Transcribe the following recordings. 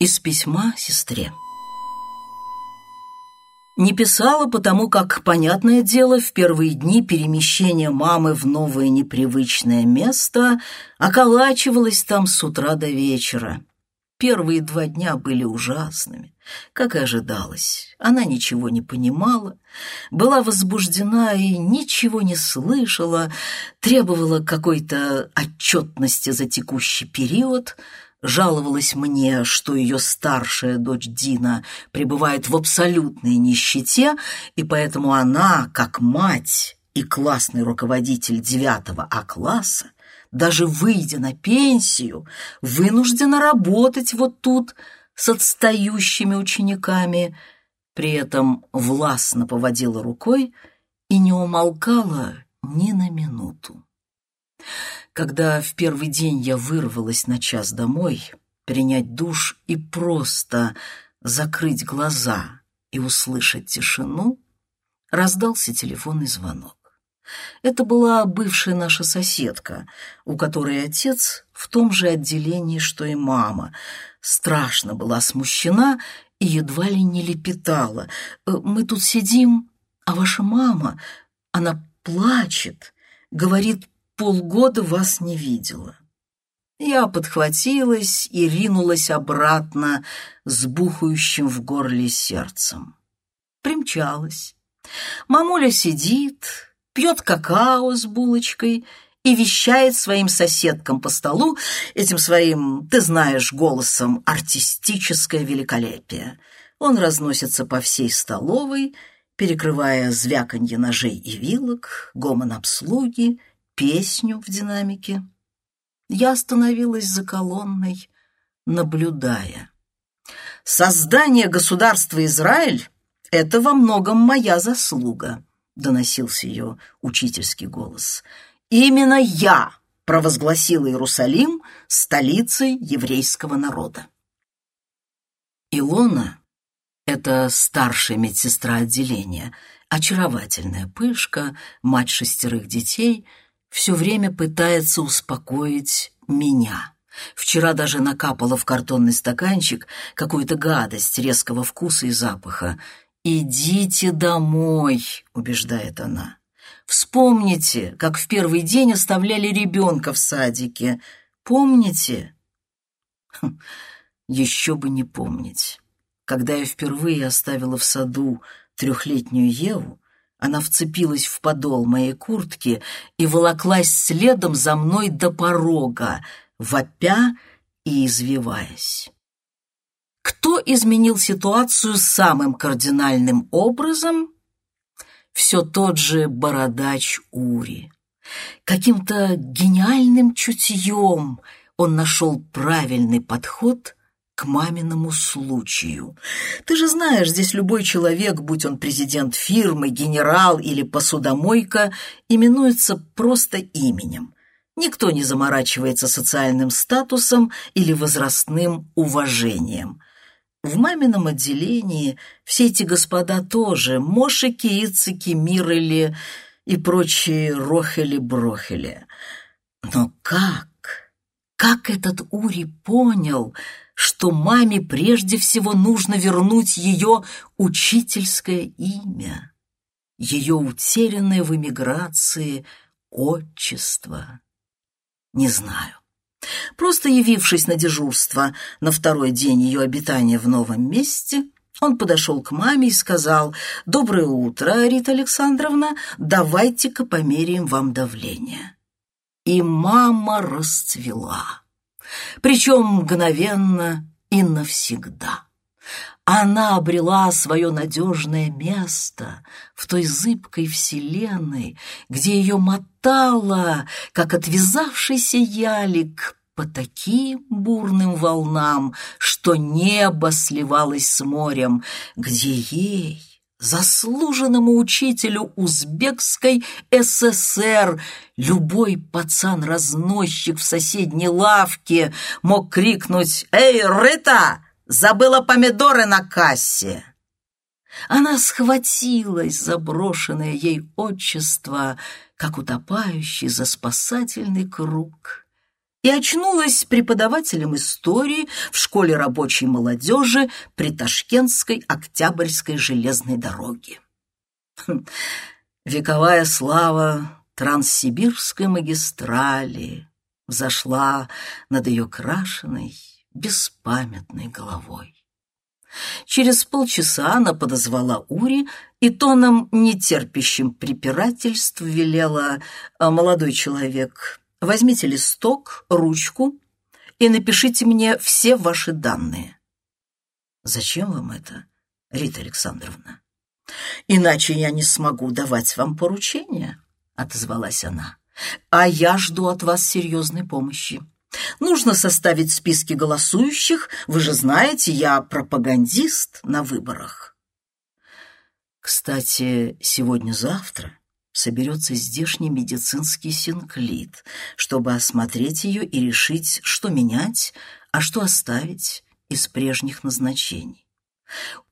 Из письма сестре. Не писала, потому как, понятное дело, в первые дни перемещения мамы в новое непривычное место околачивалась там с утра до вечера. Первые два дня были ужасными, как и ожидалось. Она ничего не понимала, была возбуждена и ничего не слышала, требовала какой-то отчетности за текущий период — жаловалась мне, что ее старшая дочь Дина пребывает в абсолютной нищете, и поэтому она, как мать и классный руководитель девятого А-класса, даже выйдя на пенсию, вынуждена работать вот тут с отстающими учениками, при этом властно поводила рукой и не умолкала ни на минуту. Когда в первый день я вырвалась на час домой, принять душ и просто закрыть глаза и услышать тишину, раздался телефонный звонок. Это была бывшая наша соседка, у которой отец в том же отделении, что и мама. Страшно была смущена и едва ли не лепетала. «Э, «Мы тут сидим, а ваша мама, она плачет, говорит, полгода вас не видела. Я подхватилась и ринулась обратно с бухающим в горле сердцем. Примчалась. Мамуля сидит, пьет какао с булочкой и вещает своим соседкам по столу этим своим, ты знаешь, голосом артистическое великолепие. Он разносится по всей столовой, перекрывая звяканье ножей и вилок, гомон обслуги песню в динамике. Я остановилась за колонной, наблюдая. «Создание государства Израиль — это во многом моя заслуга», — доносился ее учительский голос. «Именно я провозгласила Иерусалим столицей еврейского народа». Илона — это старшая медсестра отделения, очаровательная пышка, мать шестерых детей — все время пытается успокоить меня. Вчера даже накапала в картонный стаканчик какую-то гадость резкого вкуса и запаха. «Идите домой», — убеждает она. «Вспомните, как в первый день оставляли ребенка в садике. Помните?» хм, Еще бы не помнить. Когда я впервые оставила в саду трехлетнюю Еву, она вцепилась в подол моей куртки и волоклась следом за мной до порога, вопя и извиваясь. Кто изменил ситуацию самым кардинальным образом? Все тот же бородач Ури. Каким-то гениальным чутьем он нашел правильный подход к маминому случаю. Ты же знаешь, здесь любой человек, будь он президент фирмы, генерал или посудомойка, именуется просто именем. Никто не заморачивается социальным статусом или возрастным уважением. В мамином отделении все эти господа тоже мошики, ицики, мирели и прочие рохели-брохели. Но как? Как этот Ури понял, что маме прежде всего нужно вернуть ее учительское имя, ее утерянное в эмиграции отчество. Не знаю. Просто явившись на дежурство на второй день ее обитания в новом месте, он подошел к маме и сказал, «Доброе утро, Рита Александровна, давайте-ка померяем вам давление». И мама расцвела причем мгновенно и навсегда. Она обрела свое надежное место в той зыбкой вселенной, где ее мотало, как отвязавшийся ялик, по таким бурным волнам, что небо сливалось с морем, где ей, заслуженному учителю узбекской ССР. Любой пацан-разносчик в соседней лавке мог крикнуть «Эй, Рыта, забыла помидоры на кассе!» Она схватилась за брошенное ей отчество, как утопающий за спасательный круг, и очнулась преподавателем истории в школе рабочей молодежи при Ташкентской Октябрьской железной дороге. Хм, вековая слава Транссибирской магистрали взошла над ее крашеной, беспамятной головой. Через полчаса она подозвала Ури и тоном, нетерпящим препирательств, велела «А, «Молодой человек, возьмите листок, ручку и напишите мне все ваши данные». «Зачем вам это, Рита Александровна?» «Иначе я не смогу давать вам поручения», — отозвалась она. «А я жду от вас серьезной помощи. Нужно составить списки голосующих. Вы же знаете, я пропагандист на выборах. Кстати, сегодня-завтра соберется здешний медицинский синклит, чтобы осмотреть ее и решить, что менять, а что оставить из прежних назначений.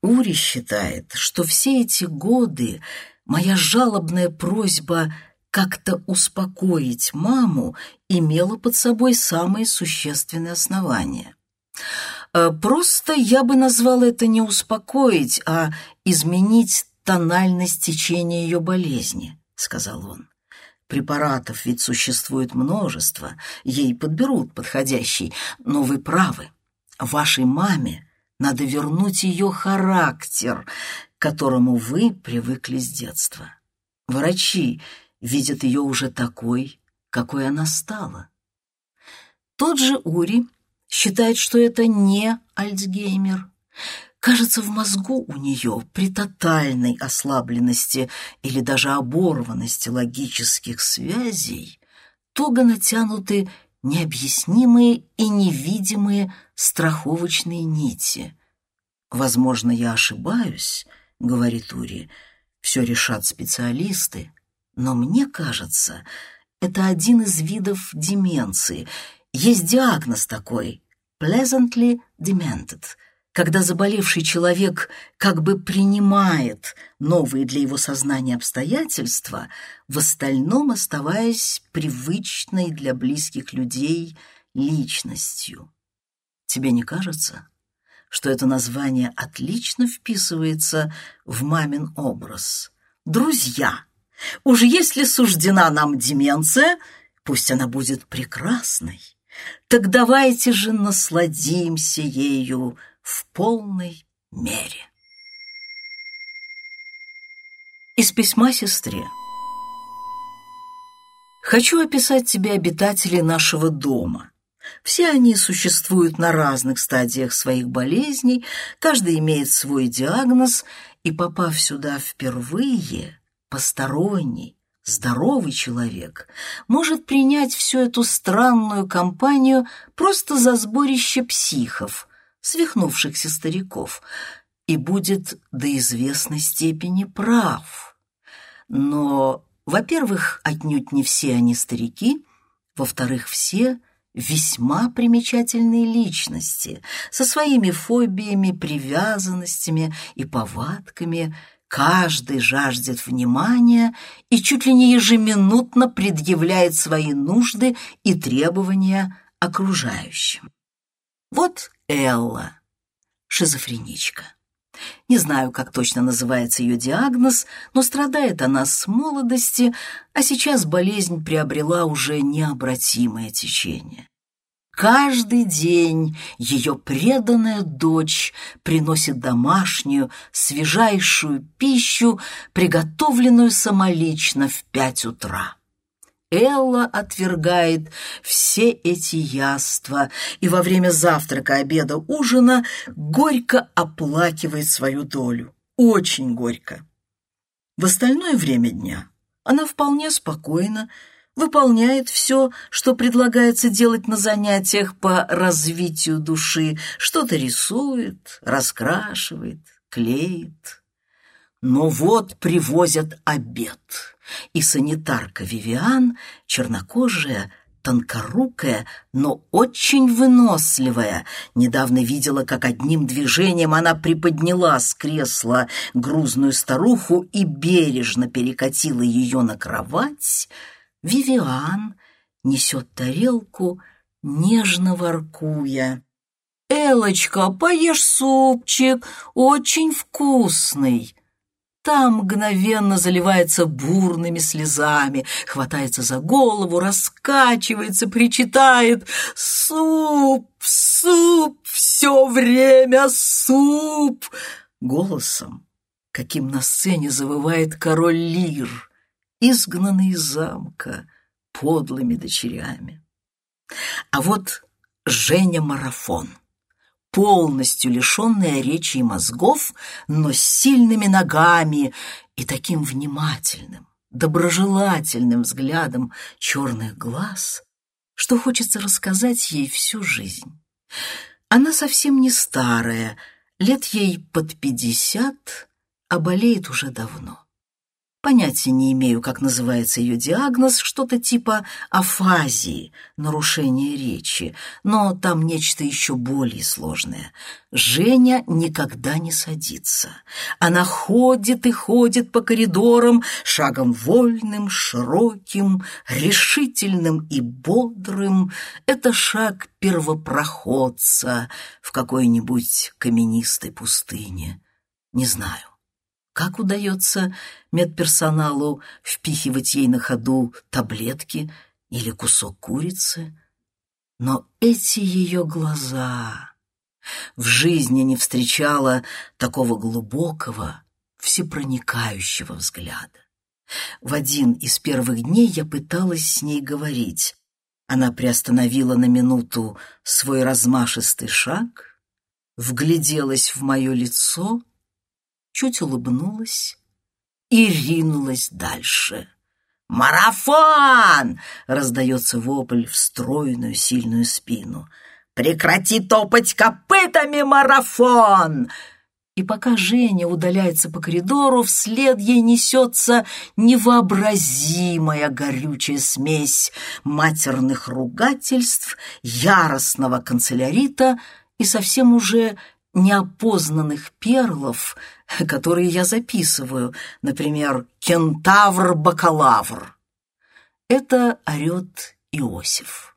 Ури считает, что все эти годы моя жалобная просьба как-то успокоить маму имело под собой самые существенные основания. Э, просто я бы назвал это не успокоить, а изменить тональность течения ее болезни, сказал он. Препаратов ведь существует множество, ей подберут подходящий, но вы правы. Вашей маме надо вернуть ее характер, к которому вы привыкли с детства. Врачи видят ее уже такой, какой она стала. Тот же Ури считает, что это не Альцгеймер. Кажется, в мозгу у нее при тотальной ослабленности или даже оборванности логических связей туго натянуты необъяснимые и невидимые страховочные нити. «Возможно, я ошибаюсь», — говорит Ури, — «все решат специалисты, но мне кажется, это один из видов деменции. Есть диагноз такой – pleasantly demented, когда заболевший человек как бы принимает новые для его сознания обстоятельства, в остальном оставаясь привычной для близких людей личностью. Тебе не кажется, что это название отлично вписывается в мамин образ? «Друзья» Уж если суждена нам деменция, пусть она будет прекрасной, так давайте же насладимся ею в полной мере. Из письма сестре. Хочу описать тебе обитателей нашего дома. Все они существуют на разных стадиях своих болезней, каждый имеет свой диагноз, и, попав сюда впервые, посторонний, здоровый человек может принять всю эту странную компанию просто за сборище психов, свихнувшихся стариков, и будет до известной степени прав. Но, во-первых, отнюдь не все они старики, во-вторых, все весьма примечательные личности со своими фобиями, привязанностями и повадками – Каждый жаждет внимания и чуть ли не ежеминутно предъявляет свои нужды и требования окружающим. Вот Элла, шизофреничка. Не знаю, как точно называется ее диагноз, но страдает она с молодости, а сейчас болезнь приобрела уже необратимое течение. Каждый день ее преданная дочь приносит домашнюю, свежайшую пищу, приготовленную самолично в пять утра. Элла отвергает все эти яства и во время завтрака, обеда, ужина горько оплакивает свою долю. Очень горько. В остальное время дня она вполне спокойна, выполняет все, что предлагается делать на занятиях по развитию души, что-то рисует, раскрашивает, клеит. Но вот привозят обед, и санитарка Вивиан, чернокожая, тонкорукая, но очень выносливая. Недавно видела, как одним движением она приподняла с кресла грузную старуху и бережно перекатила ее на кровать — Вивиан несет тарелку нежно воркуя. «Элочка, поешь супчик, очень вкусный!» Та мгновенно заливается бурными слезами, хватается за голову, раскачивается, причитает «Суп! Суп! Все время суп!» Голосом, каким на сцене завывает король Лир, изгнанный из замка подлыми дочерями. А вот Женя Марафон — полностью лишенная речи и мозгов, но с сильными ногами и таким внимательным, доброжелательным взглядом черных глаз, что хочется рассказать ей всю жизнь. Она совсем не старая, лет ей под пятьдесят, а болеет уже давно. Понятия не имею, как называется ее диагноз, что-то типа афазии, нарушение речи, но там нечто еще более сложное. Женя никогда не садится. Она ходит и ходит по коридорам, шагом вольным, широким, решительным и бодрым. Это шаг первопроходца в какой-нибудь каменистой пустыне. Не знаю. Как удается медперсоналу впихивать ей на ходу таблетки или кусок курицы? Но эти ее глаза... В жизни не встречала такого глубокого, всепроникающего взгляда. В один из первых дней я пыталась с ней говорить. Она приостановила на минуту свой размашистый шаг, вгляделась в мое лицо чуть улыбнулась и ринулась дальше. «Марафон!» — раздается вопль в стройную сильную спину. «Прекрати топать копытами, марафон!» И пока Женя удаляется по коридору, вслед ей несется невообразимая горючая смесь матерных ругательств, яростного канцелярита и совсем уже неопознанных перлов, которые я записываю, например, «Кентавр-бакалавр». Это орет Иосиф,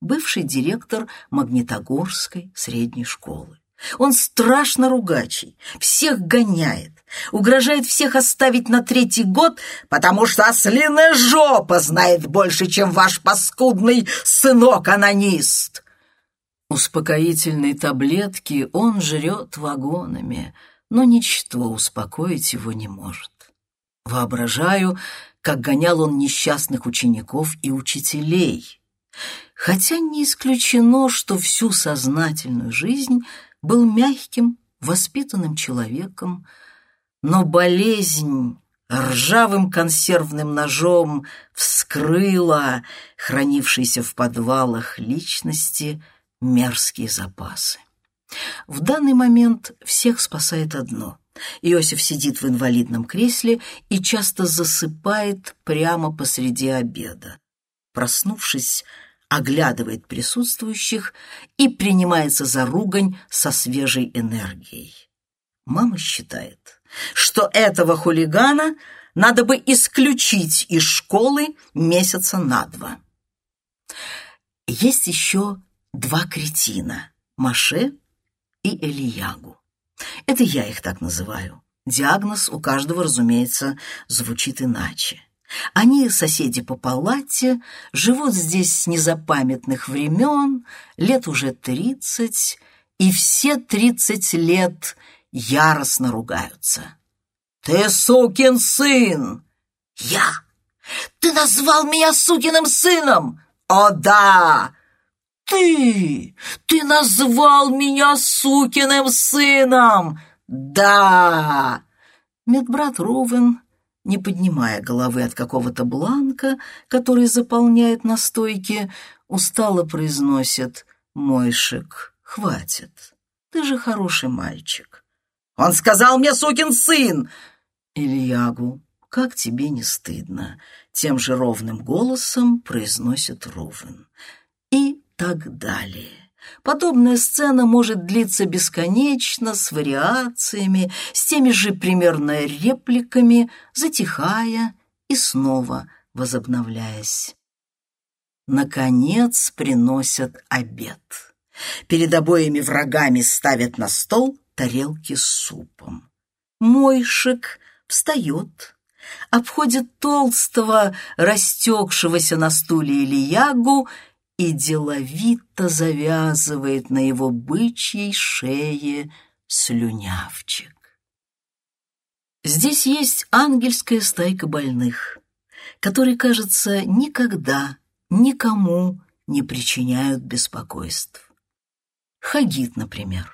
бывший директор Магнитогорской средней школы. Он страшно ругачий, всех гоняет, угрожает всех оставить на третий год, потому что ослиная жопа знает больше, чем ваш паскудный сынок-анонист. Успокоительные таблетки он жрет вагонами, но ничто успокоить его не может. Воображаю, как гонял он несчастных учеников и учителей, хотя не исключено, что всю сознательную жизнь был мягким, воспитанным человеком, но болезнь ржавым консервным ножом вскрыла хранившиеся в подвалах личности – мерзкие запасы. В данный момент всех спасает одно. Иосиф сидит в инвалидном кресле и часто засыпает прямо посреди обеда. Проснувшись, оглядывает присутствующих и принимается за ругань со свежей энергией. Мама считает, что этого хулигана надо бы исключить из школы месяца на два. Есть еще два кретина — Маше и Элиягу. Это я их так называю. Диагноз у каждого, разумеется, звучит иначе. Они соседи по палате, живут здесь с незапамятных времен, лет уже тридцать, и все тридцать лет яростно ругаются. «Ты сукин сын!» «Я! Ты назвал меня сукиным сыном!» «О да! «Ты! Ты назвал меня сукиным сыном!» «Да!» Медбрат Рувен, не поднимая головы от какого-то бланка, который заполняет на стойке, устало произносит «Мойшик, хватит, ты же хороший мальчик». «Он сказал мне, сукин сын!» «Ильягу, как тебе не стыдно?» Тем же ровным голосом произносит Рувен. И так далее. Подобная сцена может длиться бесконечно, с вариациями, с теми же примерно репликами, затихая и снова возобновляясь. наконец приносят обед. Перед обоими врагами ставят на стол тарелки с супом. Мойшик встает, обходит толстого, растекшегося на стуле Ильягу и деловито завязывает на его бычьей шее слюнявчик. Здесь есть ангельская стайка больных, которые, кажется, никогда никому не причиняют беспокойств. Хагит, например.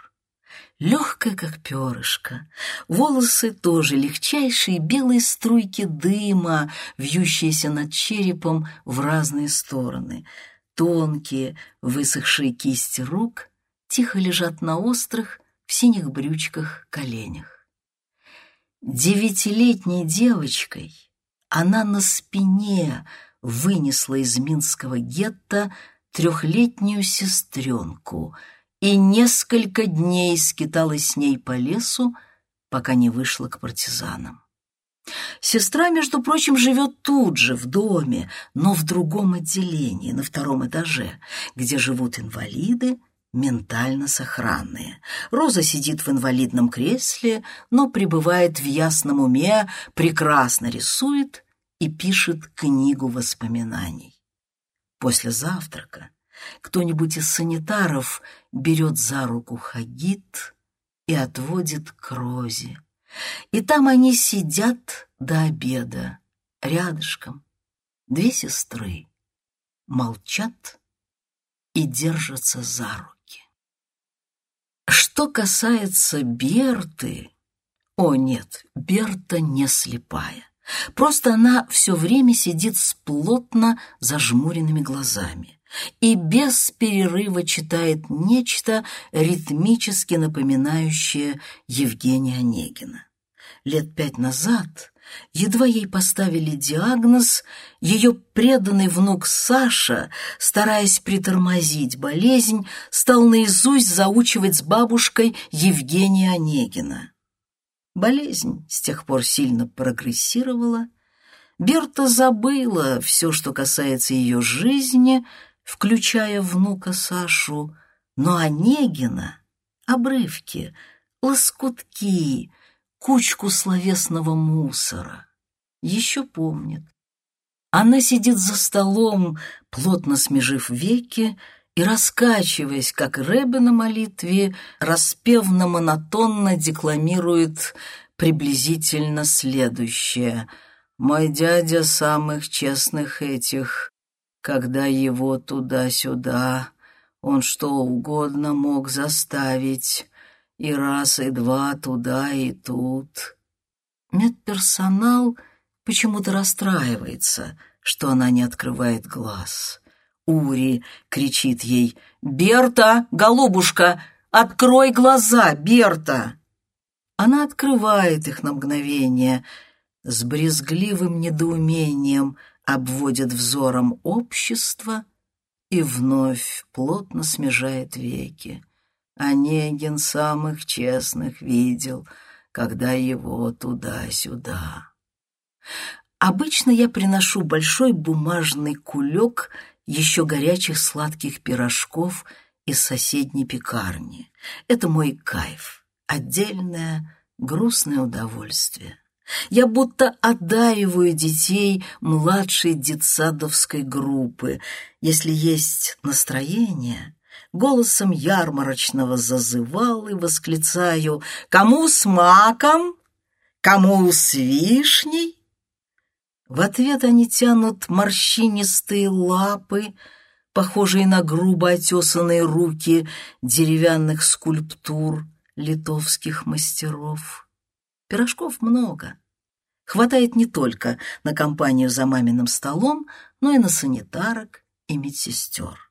Легкая, как перышко, волосы тоже легчайшие белые струйки дыма, вьющиеся над черепом в разные стороны. Тонкие, высохшие кисти рук тихо лежат на острых, в синих брючках коленях. Девятилетней девочкой она на спине вынесла из Минского гетто трехлетнюю сестренку и несколько дней скиталась с ней по лесу, пока не вышла к партизанам. Сестра, между прочим, живет тут же, в доме, но в другом отделении, на втором этаже, где живут инвалиды, ментально сохранные. Роза сидит в инвалидном кресле, но пребывает в ясном уме, прекрасно рисует и пишет книгу воспоминаний. После завтрака кто-нибудь из санитаров берет за руку Хагит и отводит к Розе. И там они сидят до обеда, рядышком, две сестры, молчат и держатся за руки. Что касается Берты... О, нет, Берта не слепая. Просто она все время сидит с плотно зажмуренными глазами и без перерыва читает нечто ритмически напоминающее Евгения Онегина. Лет пять назад, едва ей поставили диагноз, ее преданный внук Саша, стараясь притормозить болезнь, стал наизусть заучивать с бабушкой Евгения Онегина. Болезнь с тех пор сильно прогрессировала. Берта забыла все, что касается ее жизни, включая внука Сашу, но Онегина — обрывки, лоскутки, кучку словесного мусора. Еще помнит. Она сидит за столом, плотно смежив веки, и, раскачиваясь, как Рэбе на молитве, распевно-монотонно декламирует приблизительно следующее. «Мой дядя самых честных этих, когда его туда-сюда, он что угодно мог заставить, и раз, и два туда, и тут». Медперсонал почему-то расстраивается, что она не открывает глаз. Ури кричит ей «Берта, голубушка, открой глаза, Берта!» Она открывает их на мгновение, с брезгливым недоумением обводит взором общество и вновь плотно смежает веки. Онегин самых честных видел, когда его туда-сюда. Обычно я приношу большой бумажный кулек — еще горячих сладких пирожков из соседней пекарни. Это мой кайф, отдельное грустное удовольствие. Я будто одариваю детей младшей детсадовской группы. Если есть настроение, голосом ярмарочного зазывал и восклицаю «Кому с маком? Кому с вишней?» В ответ они тянут морщинистые лапы, похожие на грубо отесанные руки деревянных скульптур литовских мастеров. Пирожков много. Хватает не только на компанию за маминым столом, но и на санитарок и медсестер.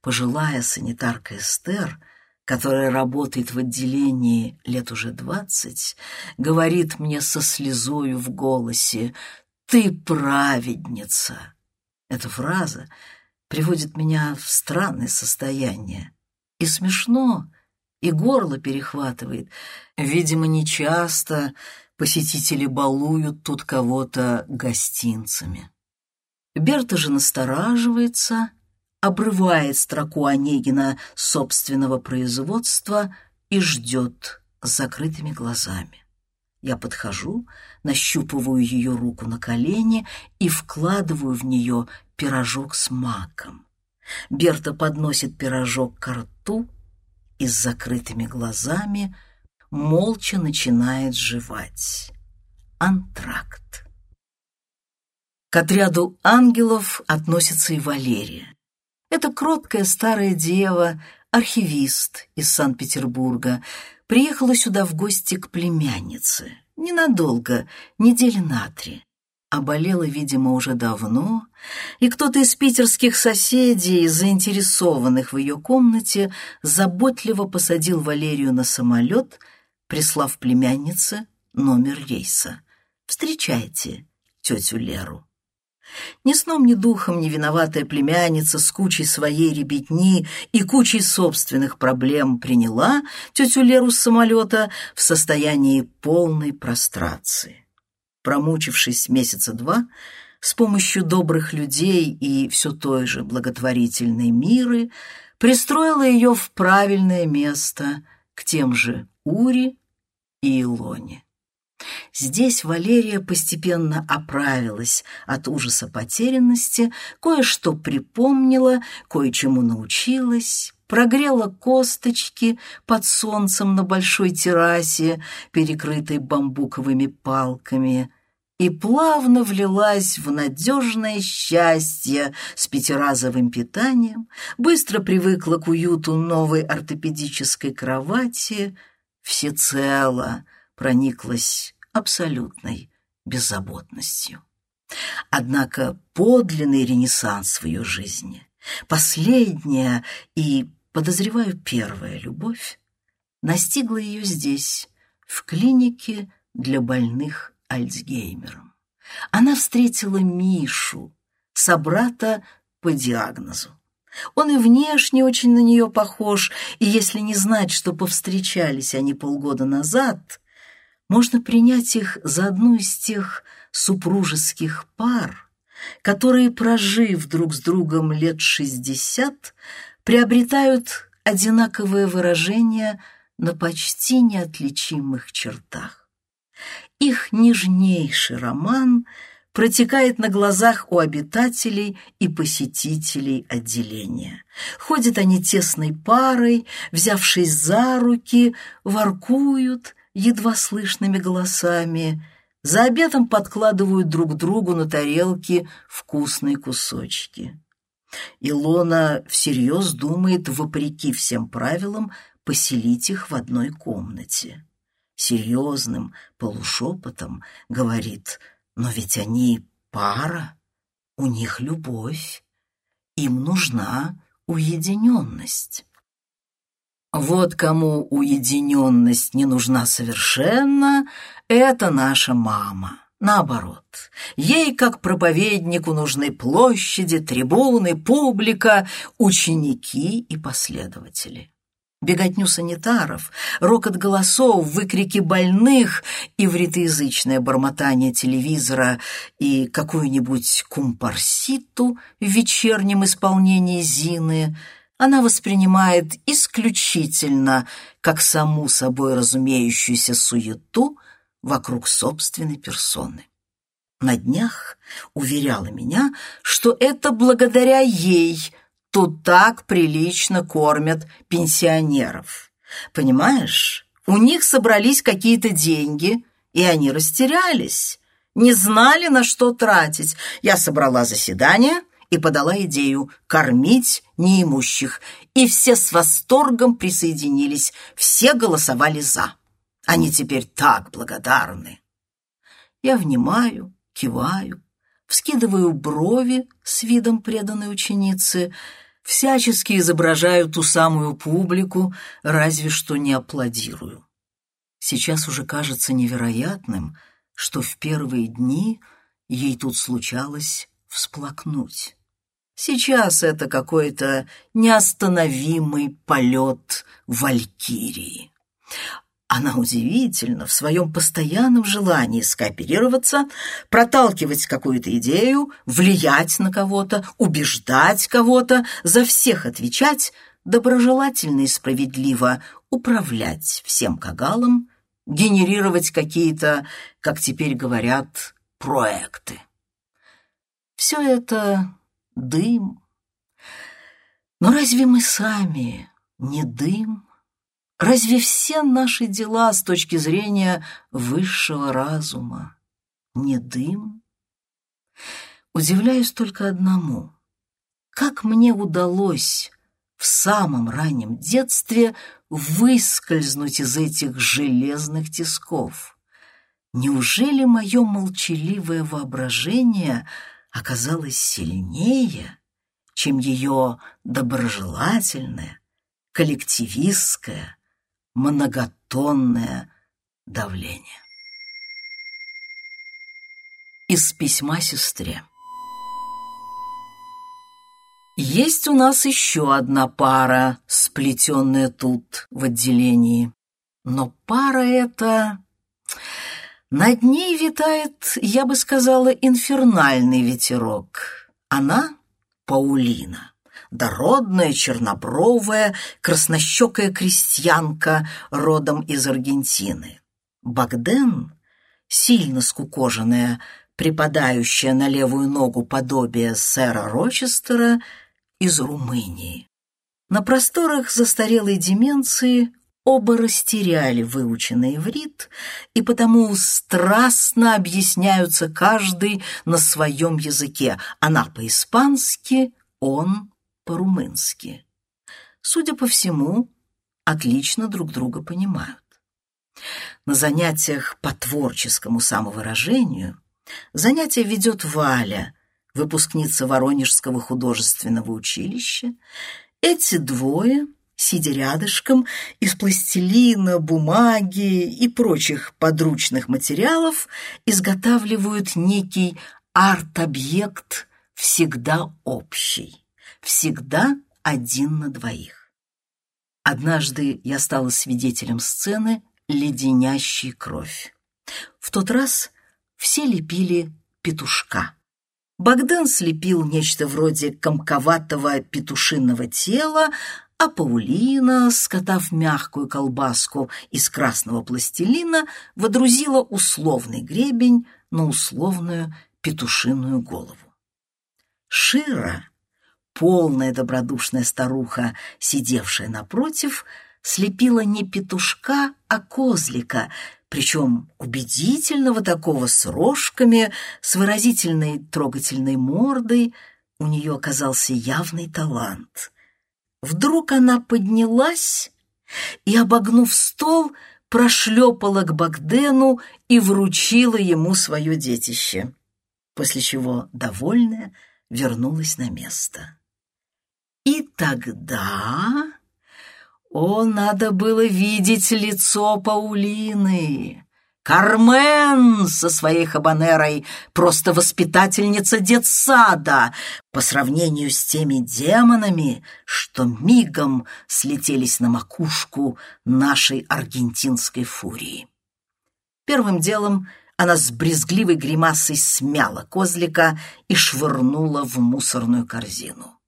Пожилая санитарка Эстер, которая работает в отделении лет уже двадцать, говорит мне со слезою в голосе, «Ты праведница!» Эта фраза приводит меня в странное состояние. И смешно, и горло перехватывает. Видимо, нечасто посетители балуют тут кого-то гостинцами. Берта же настораживается, обрывает строку Онегина собственного производства и ждет с закрытыми глазами. Я подхожу, нащупываю ее руку на колени и вкладываю в нее пирожок с маком. Берта подносит пирожок к рту и с закрытыми глазами молча начинает жевать. Антракт. К отряду ангелов относится и Валерия. Это кроткая старая дева, архивист из Санкт-Петербурга, приехала сюда в гости к племяннице. Ненадолго, недели на три. А видимо, уже давно, и кто-то из питерских соседей, заинтересованных в ее комнате, заботливо посадил Валерию на самолет, прислав племяннице номер рейса. «Встречайте тетю Леру». Ни сном, ни духом не виноватая племянница с кучей своей ребятни и кучей собственных проблем приняла тетю Леру с самолета в состоянии полной прострации. Промучившись месяца два, с помощью добрых людей и все той же благотворительной миры пристроила ее в правильное место к тем же Ури и Илоне. Здесь Валерия постепенно оправилась от ужаса потерянности, кое-что припомнила, кое-чему научилась, прогрела косточки под солнцем на большой террасе, перекрытой бамбуковыми палками, и плавно влилась в надежное счастье с пятиразовым питанием, быстро привыкла к уюту новой ортопедической кровати, всецело — прониклась абсолютной беззаботностью. Однако подлинный ренессанс в ее жизни, последняя и, подозреваю, первая любовь, настигла ее здесь, в клинике для больных Альцгеймером. Она встретила Мишу, собрата по диагнозу. Он и внешне очень на нее похож, и если не знать, что повстречались они полгода назад, можно принять их за одну из тех супружеских пар, которые, прожив друг с другом лет шестьдесят, приобретают одинаковое выражение на почти неотличимых чертах. Их нежнейший роман протекает на глазах у обитателей и посетителей отделения. Ходят они тесной парой, взявшись за руки, воркуют едва слышными голосами, за обедом подкладывают друг другу на тарелки вкусные кусочки. Илона всерьез думает, вопреки всем правилам, поселить их в одной комнате. Серьезным полушепотом говорит, но ведь они пара, у них любовь, им нужна уединенность. Вот кому уединенность не нужна совершенно, это наша мама. Наоборот, ей, как проповеднику, нужны площади, трибуны, публика, ученики и последователи. Беготню санитаров, рокот голосов, выкрики больных, и ивритоязычное бормотание телевизора и какую-нибудь кумпарситу в вечернем исполнении Зины — она воспринимает исключительно как саму собой разумеющуюся суету вокруг собственной персоны. На днях уверяла меня, что это благодаря ей тут так прилично кормят пенсионеров. Понимаешь, у них собрались какие-то деньги, и они растерялись, не знали, на что тратить. Я собрала заседание, и подала идею кормить неимущих, и все с восторгом присоединились, все голосовали «за». Они теперь так благодарны. Я внимаю, киваю, вскидываю брови с видом преданной ученицы, всячески изображаю ту самую публику, разве что не аплодирую. Сейчас уже кажется невероятным, что в первые дни ей тут случалось всплакнуть. Сейчас это какой-то неостановимый полет валькирии. Она удивительна в своем постоянном желании скооперироваться, проталкивать какую-то идею, влиять на кого-то, убеждать кого-то, за всех отвечать, доброжелательно и справедливо управлять всем кагалом, генерировать какие-то, как теперь говорят, проекты. Все это дым. Но разве мы сами не дым? Разве все наши дела с точки зрения высшего разума не дым? Удивляюсь только одному. Как мне удалось в самом раннем детстве выскользнуть из этих железных тисков? Неужели мое молчаливое воображение оказалось сильнее, чем ее доброжелательное, коллективистское, многотонное давление. Из письма сестре. Есть у нас еще одна пара, сплетенная тут, в отделении. Но пара эта... Над ней витает, я бы сказала, инфернальный ветерок. Она — Паулина дородная, чернобровая, краснощекая крестьянка родом из Аргентины. Багден, сильно скукоженная, припадающая на левую ногу подобие сэра Рочестера, из Румынии. На просторах застарелой деменции оба растеряли выученный иврит и потому страстно объясняются каждый на своем языке. Она по-испански, он по-румынски. Судя по всему, отлично друг друга понимают. На занятиях по творческому самовыражению занятия ведет Валя, выпускница Воронежского художественного училища. Эти двое, сидя рядышком, из пластилина, бумаги и прочих подручных материалов изготавливают некий арт-объект всегда общий всегда один на двоих. Однажды я стала свидетелем сцены «Леденящий кровь». В тот раз все лепили петушка. Богдан слепил нечто вроде комковатого петушиного тела, а Паулина, скотав мягкую колбаску из красного пластилина, водрузила условный гребень на условную петушиную голову. Шира полная добродушная старуха, сидевшая напротив, слепила не петушка, а козлика, причем убедительного такого с рожками, с выразительной трогательной мордой. У нее оказался явный талант. Вдруг она поднялась и, обогнув стол, прошлепала к Багдену и вручила ему свое детище, после чего, довольная, вернулась на место. И тогда... О, надо было видеть лицо Паулины. Кармен со своей хабанерой просто воспитательница детсада по сравнению с теми демонами, что мигом слетелись на макушку нашей аргентинской фурии. Первым делом она с брезгливой гримасой смяла козлика и швырнула в мусорную корзину.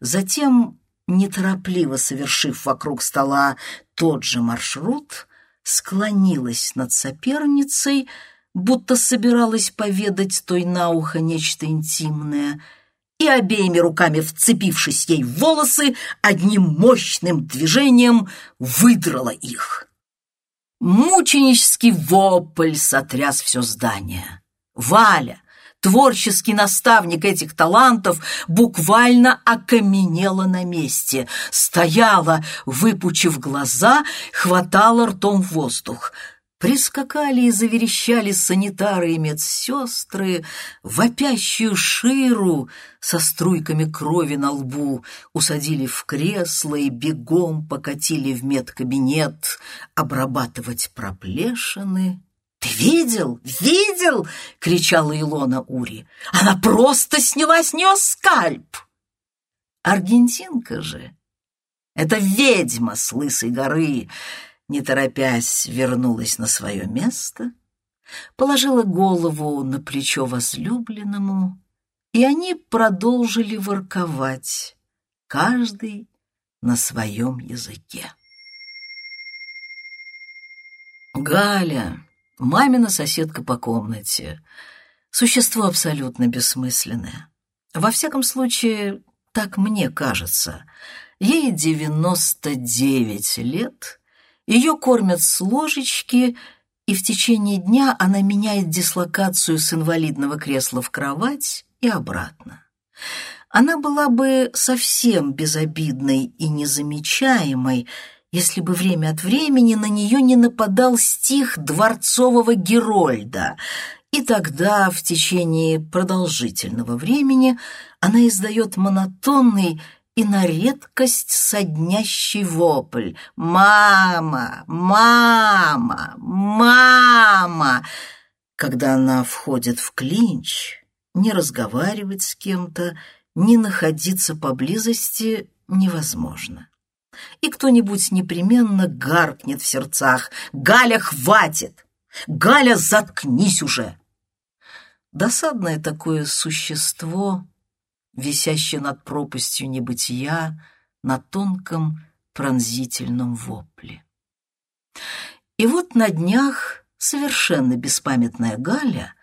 Затем, неторопливо совершив вокруг стола тот же маршрут, склонилась над соперницей, будто собиралась поведать той на ухо нечто интимное, и обеими руками, вцепившись ей в волосы, одним мощным движением выдрала их. Мученический вопль сотряс все здание. Валя, Творческий наставник этих талантов буквально окаменела на месте, стояла, выпучив глаза, хватала ртом воздух. Прискакали и заверещали санитары и медсестры, вопящую ширу со струйками крови на лбу, усадили в кресло и бегом покатили в медкабинет обрабатывать проплешины «Ты видел? Видел?» — кричала Илона Ури. «Она просто сняла с нее скальп!» Аргентинка же, эта ведьма с лысой горы, не торопясь, вернулась на свое место, положила голову на плечо возлюбленному, и они продолжили ворковать, каждый на своем языке. Галя, мамина соседка по комнате, существо абсолютно бессмысленное. Во всяком случае, так мне кажется. Ей девяносто девять лет, ее кормят с ложечки, и в течение дня она меняет дислокацию с инвалидного кресла в кровать и обратно. Она была бы совсем безобидной и незамечаемой, если бы время от времени на нее не нападал стих дворцового Герольда, и тогда в течение продолжительного времени она издает монотонный и на редкость соднящий вопль «Мама! Мама! Мама!» Когда она входит в клинч, не разговаривать с кем-то, не находиться поблизости невозможно и кто-нибудь непременно гаркнет в сердцах «Галя, хватит! Галя, заткнись уже!» Досадное такое существо, висящее над пропастью небытия на тонком пронзительном вопле. И вот на днях совершенно беспамятная Галя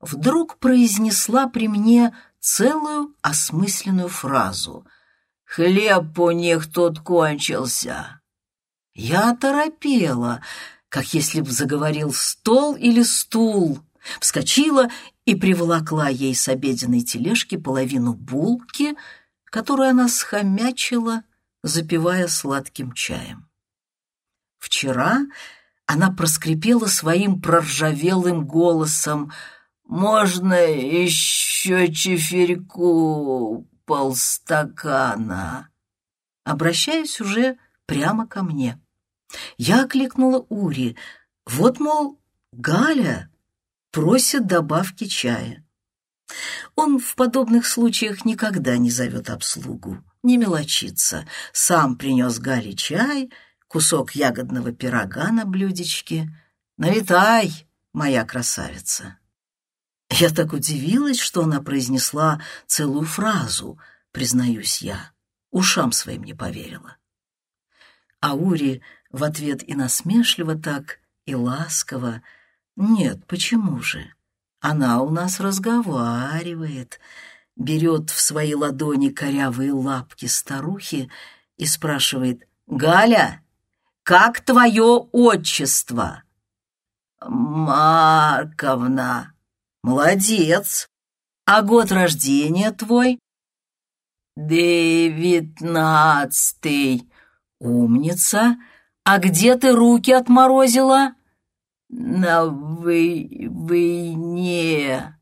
вдруг произнесла при мне целую осмысленную фразу — Хлеб у них тут кончился. Я торопела, как если б заговорил стол или стул, вскочила и приволокла ей с обеденной тележки половину булки, которую она схомячила, запивая сладким чаем. Вчера она проскрипела своим проржавелым голосом «Можно еще чеферьку полстакана. Обращаюсь уже прямо ко мне. Я окликнула Ури. Вот, мол, Галя просит добавки чая. Он в подобных случаях никогда не зовет обслугу, не мелочится. Сам принес Гале чай, кусок ягодного пирога на блюдечке. «Налетай, моя красавица!» Я так удивилась, что она произнесла целую фразу, признаюсь я. Ушам своим не поверила. А Ури в ответ и насмешливо так, и ласково. Нет, почему же? Она у нас разговаривает, берет в свои ладони корявые лапки старухи и спрашивает, «Галя, как твое отчество?» «Марковна», Молодец. А год рождения твой? Девятнадцатый. Умница. А где ты руки отморозила? На вы... войне.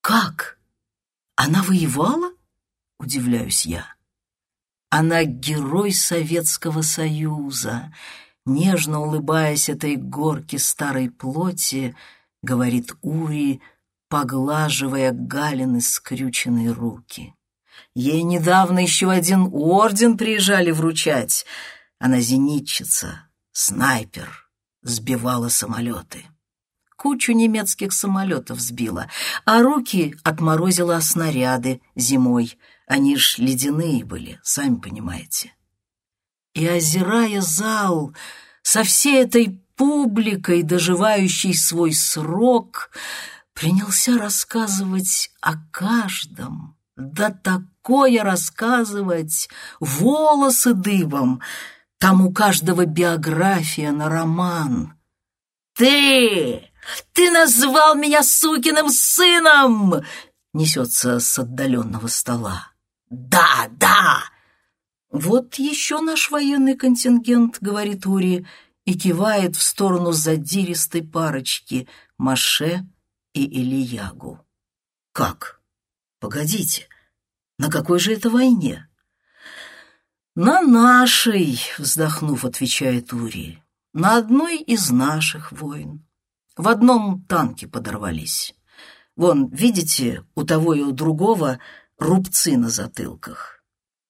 Как? Она воевала? Удивляюсь я. Она герой Советского Союза. Нежно улыбаясь этой горке старой плоти, говорит Ури, поглаживая Галины скрюченные руки. Ей недавно еще один орден приезжали вручать. Она зенитчица, снайпер, сбивала самолеты. Кучу немецких самолетов сбила, а руки отморозила снаряды зимой. Они ж ледяные были, сами понимаете. И, озирая зал со всей этой публикой, доживающей свой срок, принялся рассказывать о каждом, да такое рассказывать, волосы дыбом, там у каждого биография на роман. «Ты! Ты назвал меня сукиным сыном!» несется с отдаленного стола. «Да, да!» «Вот еще наш военный контингент», — говорит Ури, — и кивает в сторону задиристой парочки Маше и Ильягу. «Как? Погодите, на какой же это войне?» «На нашей», — вздохнув, отвечает Ури, — «на одной из наших войн. В одном танке подорвались. Вон, видите, у того и у другого рубцы на затылках.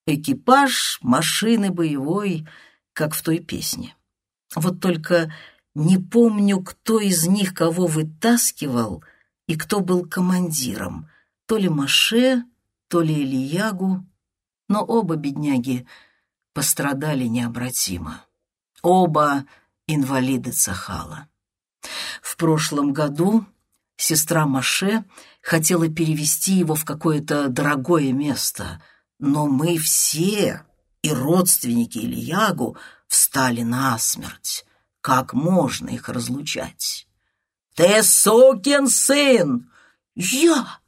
Экипаж машины боевой, как в той песне. Вот только не помню, кто из них кого вытаскивал и кто был командиром. То ли Маше, то ли Ильягу, но оба бедняги пострадали необратимо. Оба инвалиды Цахала. В прошлом году сестра Маше хотела перевести его в какое-то дорогое место, но мы все, и родственники Ильягу, встали насмерть. Как можно их разлучать? «Ты сукин сын!» «Я!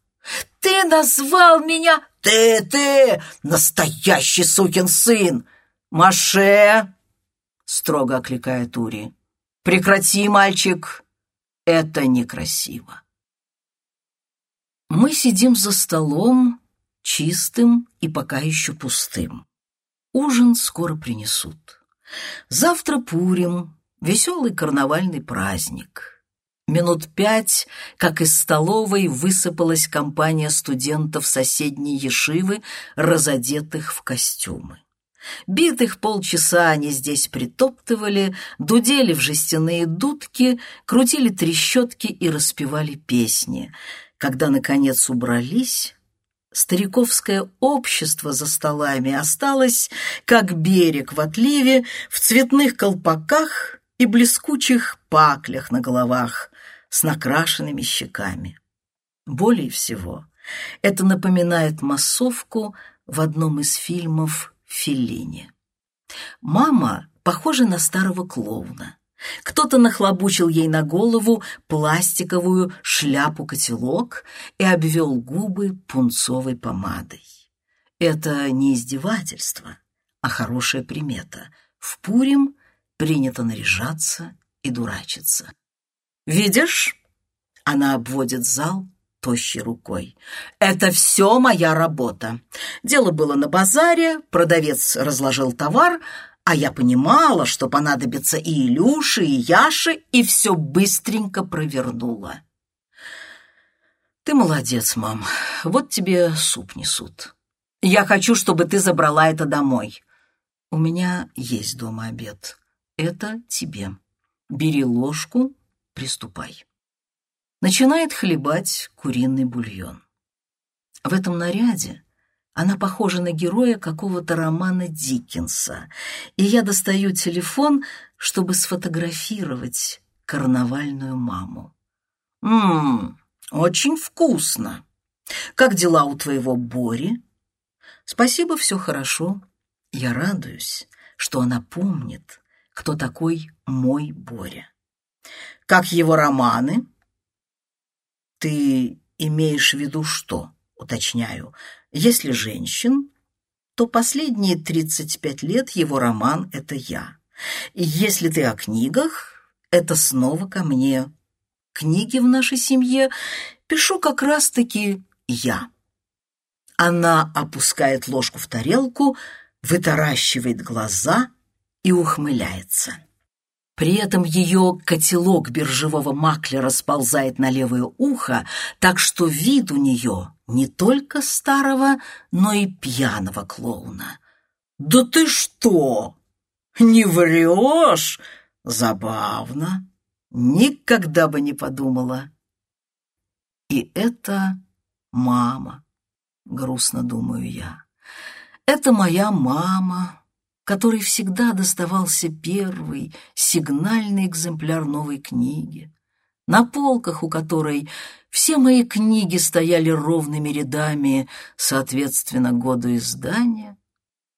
Ты назвал меня...» «Ты, ты! Настоящий сукин сын!» «Маше!» — строго окликает Ури. «Прекрати, мальчик! Это некрасиво!» Мы сидим за столом, чистым и пока еще пустым. Ужин скоро принесут. Завтра Пурим, веселый карнавальный праздник. Минут пять, как из столовой высыпалась компания студентов соседней Ешивы, разодетых в костюмы. Битых полчаса они здесь притоптывали, дудели в жестяные дудки, крутили трещотки и распевали песни. Когда, наконец, убрались, стариковское общество за столами осталось, как берег в отливе, в цветных колпаках и блескучих паклях на головах с накрашенными щеками. Более всего, это напоминает массовку в одном из фильмов Феллини. Мама похожа на старого клоуна. Кто-то нахлобучил ей на голову пластиковую шляпу-котелок и обвел губы пунцовой помадой. Это не издевательство, а хорошая примета. В Пурим принято наряжаться и дурачиться. «Видишь?» — она обводит зал тощей рукой. «Это все моя работа. Дело было на базаре, продавец разложил товар, а я понимала, что понадобится и Илюше, и Яше, и все быстренько провернула. Ты молодец, мам. Вот тебе суп несут. Я хочу, чтобы ты забрала это домой. У меня есть дома обед. Это тебе. Бери ложку, приступай. Начинает хлебать куриный бульон. В этом наряде она похожа на героя какого-то романа Диккенса, и я достаю телефон, чтобы сфотографировать карнавальную маму. «Ммм, очень вкусно. Как дела у твоего Бори?» «Спасибо, все хорошо. Я радуюсь, что она помнит, кто такой мой Боря. Как его романы?» «Ты имеешь в виду что?» уточняю. Если женщин, то последние 35 лет его роман — это я. И если ты о книгах, это снова ко мне. Книги в нашей семье пишу как раз-таки я. Она опускает ложку в тарелку, вытаращивает глаза и ухмыляется. При этом ее котелок биржевого маклера сползает на левое ухо, так что вид у нее не только старого, но и пьяного клоуна. «Да ты что? Не врешь? Забавно. Никогда бы не подумала». И это мама, грустно думаю я. Это моя мама, которой всегда доставался первый сигнальный экземпляр новой книги, на полках у которой все мои книги стояли ровными рядами, соответственно, году издания,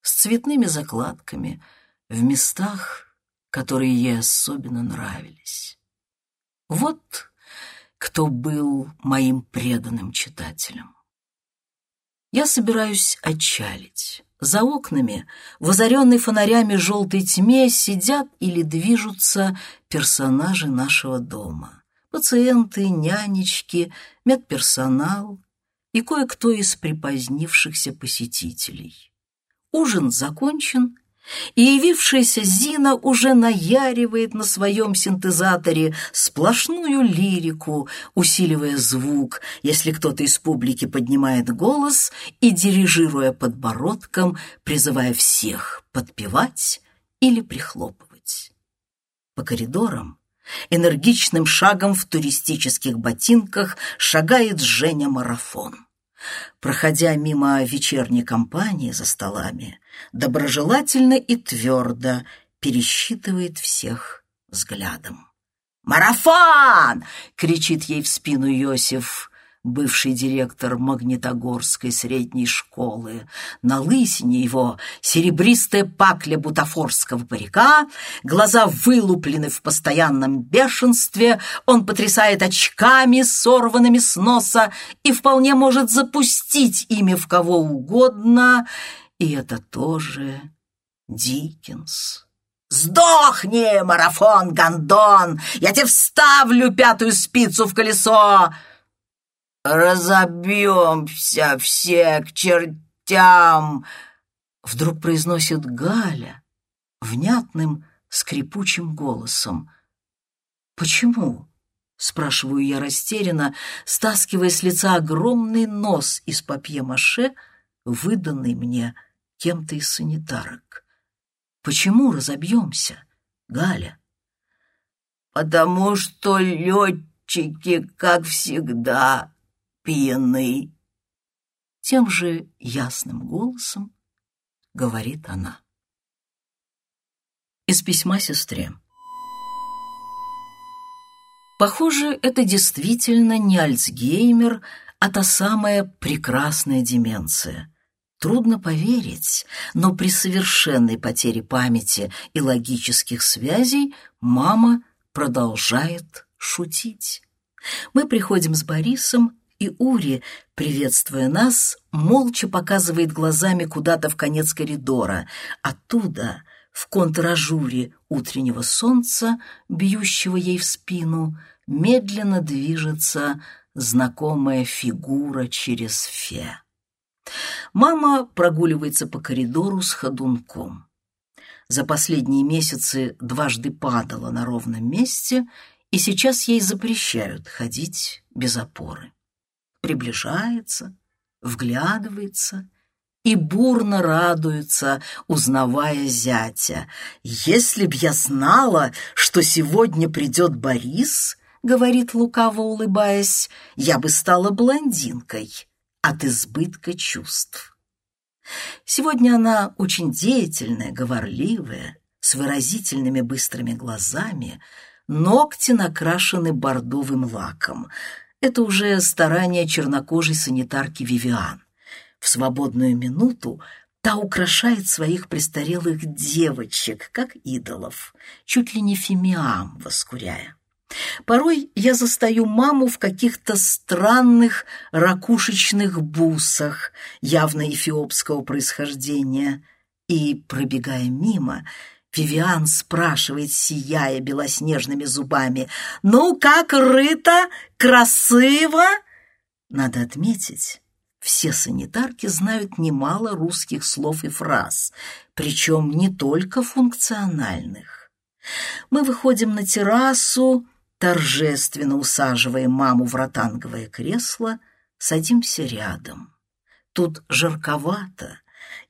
с цветными закладками в местах, которые ей особенно нравились. Вот кто был моим преданным читателем. Я собираюсь отчалить. За окнами, в озаренной фонарями желтой тьме, сидят или движутся персонажи нашего дома. Пациенты, нянечки, медперсонал и кое-кто из припозднившихся посетителей. Ужин закончен, и явившаяся Зина уже наяривает на своем синтезаторе сплошную лирику, усиливая звук, если кто-то из публики поднимает голос и, дирижируя подбородком, призывая всех подпевать или прихлопывать. По коридорам энергичным шагом в туристических ботинках шагает Женя Марафон. Проходя мимо вечерней компании за столами, доброжелательно и твердо пересчитывает всех взглядом. «Марафон!» — кричит ей в спину Йосиф бывший директор Магнитогорской средней школы. На лысине его серебристая пакля бутафорского парика, глаза вылуплены в постоянном бешенстве, он потрясает очками, сорванными с носа, и вполне может запустить ими в кого угодно, и это тоже Диккенс. «Сдохни, марафон, гондон! Я тебе вставлю пятую спицу в колесо!» «Разобьемся все к чертям!» Вдруг произносит Галя внятным скрипучим голосом. «Почему?» — спрашиваю я растерянно, стаскивая с лица огромный нос из папье-маше, выданный мне кем-то из санитарок. «Почему разобьемся, Галя?» «Потому что летчики, как всегда, пьяный!» Тем же ясным голосом говорит она. Из письма сестре. Похоже, это действительно не Альцгеймер, а та самая прекрасная деменция. Трудно поверить, но при совершенной потере памяти и логических связей мама продолжает шутить. Мы приходим с Борисом и Ури, приветствуя нас, молча показывает глазами куда-то в конец коридора. Оттуда, в контражуре утреннего солнца, бьющего ей в спину, медленно движется знакомая фигура через фе. Мама прогуливается по коридору с ходунком. За последние месяцы дважды падала на ровном месте, и сейчас ей запрещают ходить без опоры приближается, вглядывается и бурно радуется, узнавая зятя. «Если б я знала, что сегодня придет Борис, — говорит лукаво улыбаясь, — я бы стала блондинкой от избытка чувств». Сегодня она очень деятельная, говорливая, с выразительными быстрыми глазами, ногти накрашены бордовым лаком — это уже старание чернокожей санитарки Вивиан. В свободную минуту та украшает своих престарелых девочек, как идолов, чуть ли не фимиам воскуряя. Порой я застаю маму в каких-то странных ракушечных бусах, явно эфиопского происхождения, и, пробегая мимо, Вивиан спрашивает, сияя белоснежными зубами. «Ну, как рыто? Красиво?» Надо отметить, все санитарки знают немало русских слов и фраз, причем не только функциональных. Мы выходим на террасу, торжественно усаживаем маму в ротанговое кресло, садимся рядом. Тут жарковато,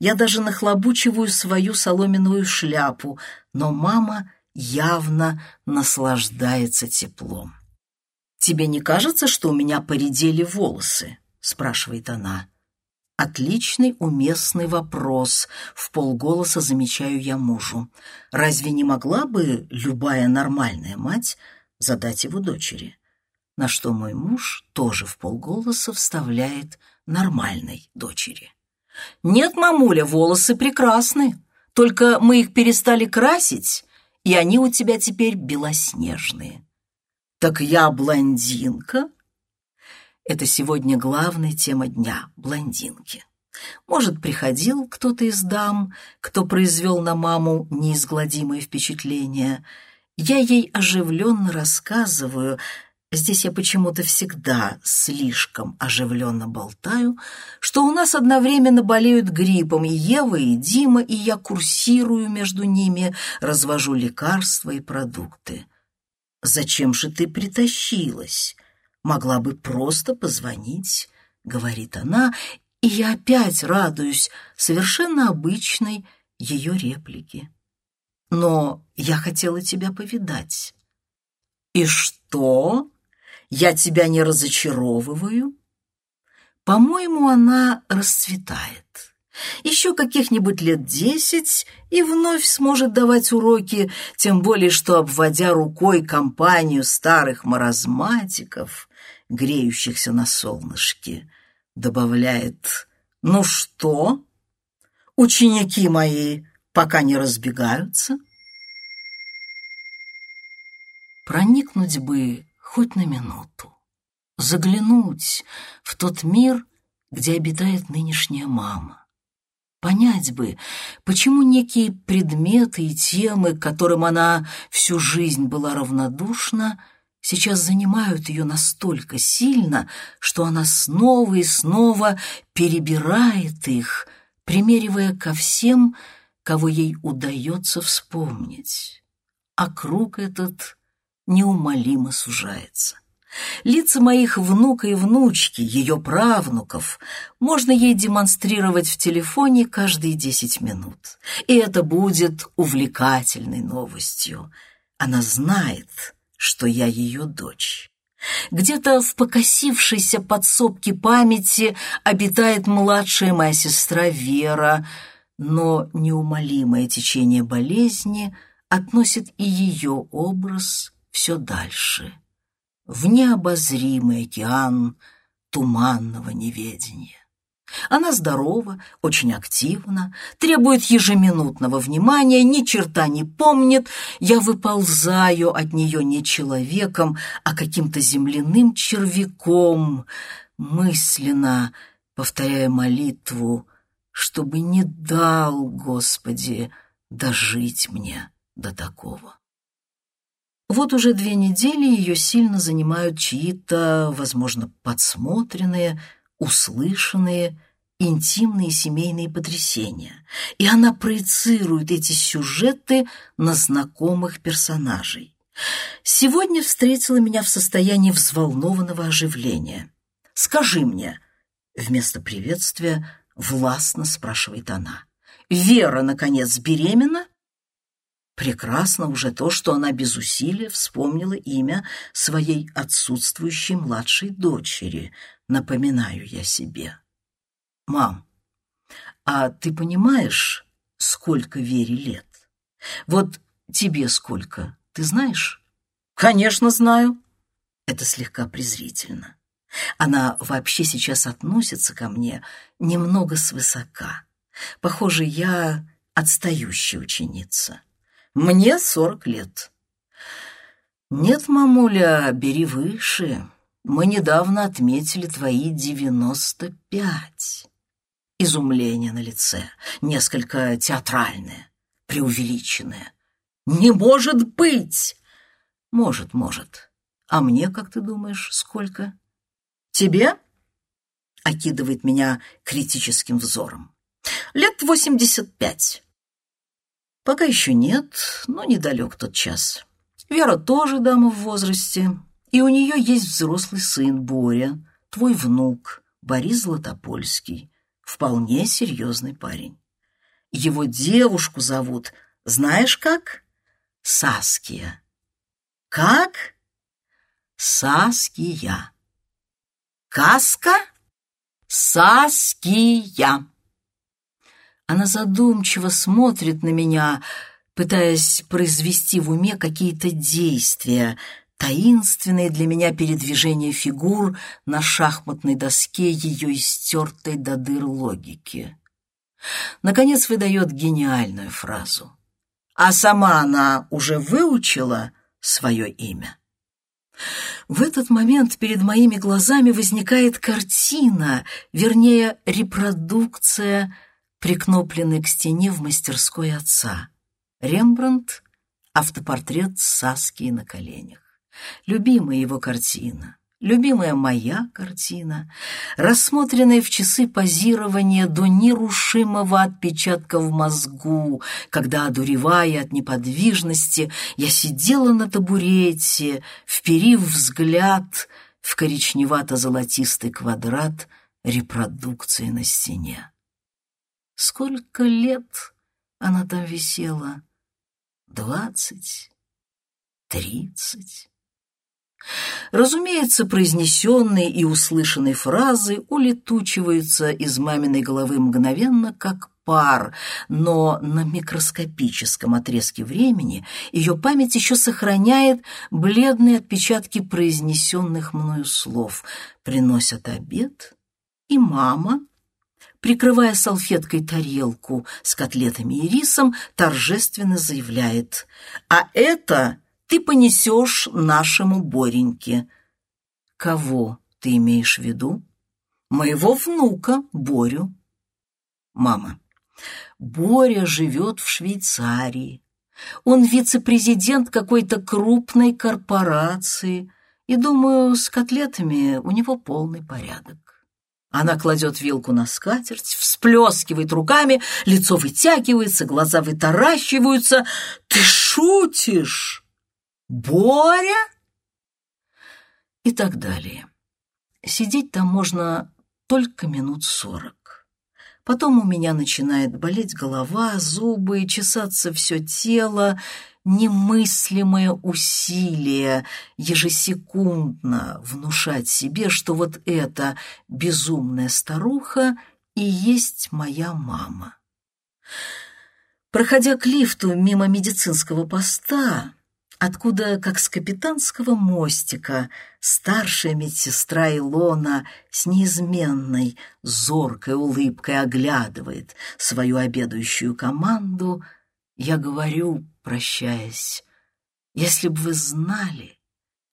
я даже нахлобучиваю свою соломенную шляпу, но мама явно наслаждается теплом. «Тебе не кажется, что у меня поредели волосы?» — спрашивает она. Отличный, уместный вопрос, в полголоса замечаю я мужу. Разве не могла бы любая нормальная мать задать его дочери? На что мой муж тоже в полголоса вставляет нормальной дочери. «Нет, мамуля, волосы прекрасны, только мы их перестали красить, и они у тебя теперь белоснежные». «Так я блондинка?» Это сегодня главная тема дня — блондинки. Может, приходил кто-то из дам, кто произвел на маму неизгладимое впечатление. Я ей оживленно рассказываю — Здесь я почему-то всегда слишком оживленно болтаю, что у нас одновременно болеют гриппом и Ева, и Дима, и я курсирую между ними, развожу лекарства и продукты. «Зачем же ты притащилась? Могла бы просто позвонить», — говорит она, и я опять радуюсь совершенно обычной ее реплике. но я хотела тебя повидать». «И что? Я тебя не разочаровываю?» «По-моему, она расцветает. Еще каких-нибудь лет десять и вновь сможет давать уроки, тем более что, обводя рукой компанию старых маразматиков, греющихся на солнышке, добавляет «Ну что, ученики мои пока не разбегаются?» Проникнуть бы хоть на минуту, заглянуть в тот мир, где обитает нынешняя мама. Понять бы, почему некие предметы и темы, к которым она всю жизнь была равнодушна, сейчас занимают ее настолько сильно, что она снова и снова перебирает их, примеривая ко всем, кого ей удается вспомнить. А круг этот неумолимо сужается. Лица моих внука и внучки, ее правнуков, можно ей демонстрировать в телефоне каждые десять минут. И это будет увлекательной новостью. Она знает, что я ее дочь. Где-то в покосившейся подсобке памяти обитает младшая моя сестра Вера, но неумолимое течение болезни относит и ее образ все дальше, в необозримый океан туманного неведения. Она здорова, очень активна, требует ежеминутного внимания, ни черта не помнит. Я выползаю от нее не человеком, а каким-то земляным червяком, мысленно повторяя молитву, чтобы не дал, Господи, дожить мне до такого. Вот уже две недели ее сильно занимают чьи-то, возможно, подсмотренные, услышанные, интимные семейные потрясения, и она проецирует эти сюжеты на знакомых персонажей. Сегодня встретила меня в состоянии взволнованного оживления. «Скажи мне», — вместо приветствия властно спрашивает она, «Вера, наконец, беременна?» Прекрасно уже то, что она без усилия вспомнила имя своей отсутствующей младшей дочери, напоминаю я себе. «Мам, а ты понимаешь, сколько Вере лет? Вот тебе сколько, ты знаешь?» «Конечно, знаю». Это слегка презрительно. Она вообще сейчас относится ко мне немного свысока. Похоже, я отстающая ученица. Мне сорок лет. Нет, мамуля, бери выше. Мы недавно отметили твои девяносто пять. Изумление на лице, несколько театральное, преувеличенное. Не может быть! Может, может. А мне, как ты думаешь, сколько? Тебе? Окидывает меня критическим взором. Лет восемьдесят пять. Пока еще нет, но недалек тот час. Вера тоже дама в возрасте, и у нее есть взрослый сын Боря, твой внук Борис Златопольский, вполне серьезный парень. Его девушку зовут, знаешь как? Саския. Как? Саския. Каска? Саския. Она задумчиво смотрит на меня, пытаясь произвести в уме какие-то действия, таинственные для меня передвижения фигур на шахматной доске ее истертой до дыр логики. Наконец выдает гениальную фразу. А сама она уже выучила свое имя. В этот момент перед моими глазами возникает картина, вернее, репродукция – прикнопленный к стене в мастерской отца. Рембрандт — автопортрет Саски на коленях. Любимая его картина, любимая моя картина, рассмотренная в часы позирования до нерушимого отпечатка в мозгу, когда, одуревая от неподвижности, я сидела на табурете, вперив взгляд в коричневато-золотистый квадрат репродукции на стене. Сколько лет она там висела? двадцать, тридцать. Разумеется, произнесенные и услышанные фразы улетучиваются из маминой головы мгновенно, как пар, но на микроскопическом отрезке времени ее память еще сохраняет бледные отпечатки произнесенных мною слов. Приносят обед, и мама, прикрывая салфеткой тарелку с котлетами и рисом, торжественно заявляет «А это ты понесешь нашему Бореньке». «Кого ты имеешь в виду?» «Моего внука, Борю». «Мама, Боря живет в Швейцарии. Он вице-президент какой-то крупной корпорации, и, думаю, с котлетами у него полный порядок. Она кладет вилку на скатерть, всплескивает руками, лицо вытягивается, глаза вытаращиваются. «Ты шутишь? Боря?» И так далее. Сидеть там можно только минут сорок. Потом у меня начинает болеть голова, зубы, чесаться все тело, немыслимое усилие ежесекундно внушать себе, что вот эта безумная старуха и есть моя мама. Проходя к лифту мимо медицинского поста, откуда, как с капитанского мостика, старшая медсестра Илона с неизменной, зоркой улыбкой оглядывает свою обедающую команду, я говорю, прощаясь, если бы вы знали,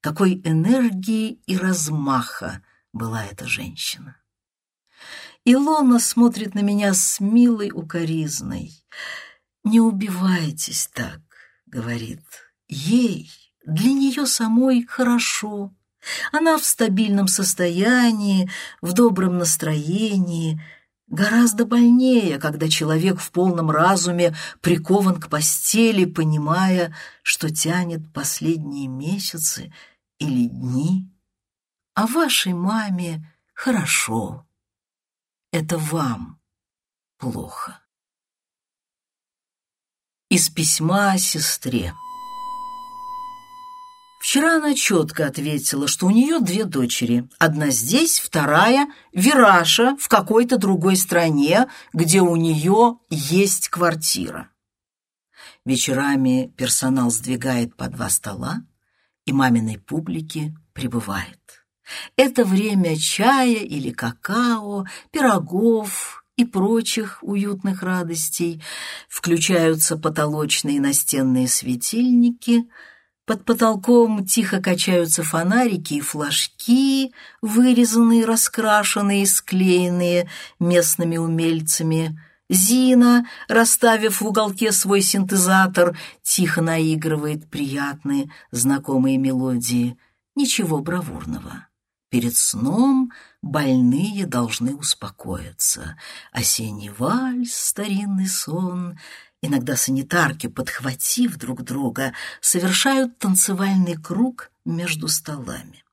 какой энергии и размаха была эта женщина. Илона смотрит на меня с милой укоризной. «Не убивайтесь так», — говорит, — Ей, для нее самой хорошо. Она в стабильном состоянии, в добром настроении. Гораздо больнее, когда человек в полном разуме прикован к постели, понимая, что тянет последние месяцы или дни. А вашей маме хорошо. Это вам плохо. Из письма сестре. Вчера она четко ответила, что у нее две дочери. Одна здесь, вторая — Вираша в какой-то другой стране, где у нее есть квартира. Вечерами персонал сдвигает по два стола, и маминой публики прибывает. Это время чая или какао, пирогов и прочих уютных радостей. Включаются потолочные настенные светильники — под потолком тихо качаются фонарики и флажки, вырезанные, раскрашенные, склеенные местными умельцами. Зина, расставив в уголке свой синтезатор, тихо наигрывает приятные, знакомые мелодии. Ничего бравурного. Перед сном больные должны успокоиться. Осенний вальс, старинный сон — Иногда санитарки, подхватив друг друга, совершают танцевальный круг между столами.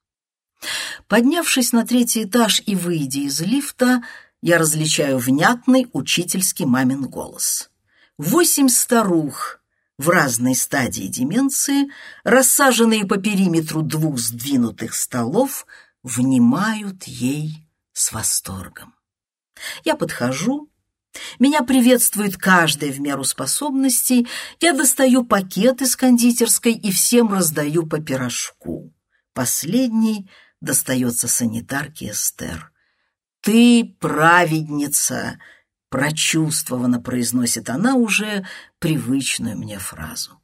Поднявшись на третий этаж и выйдя из лифта, я различаю внятный учительский мамин голос. Восемь старух в разной стадии деменции, рассаженные по периметру двух сдвинутых столов, внимают ей с восторгом. Я подхожу, меня приветствует каждая в меру способностей. Я достаю пакет из кондитерской и всем раздаю по пирожку. Последний достается санитарке Эстер. «Ты праведница!» — прочувствованно произносит она уже привычную мне фразу.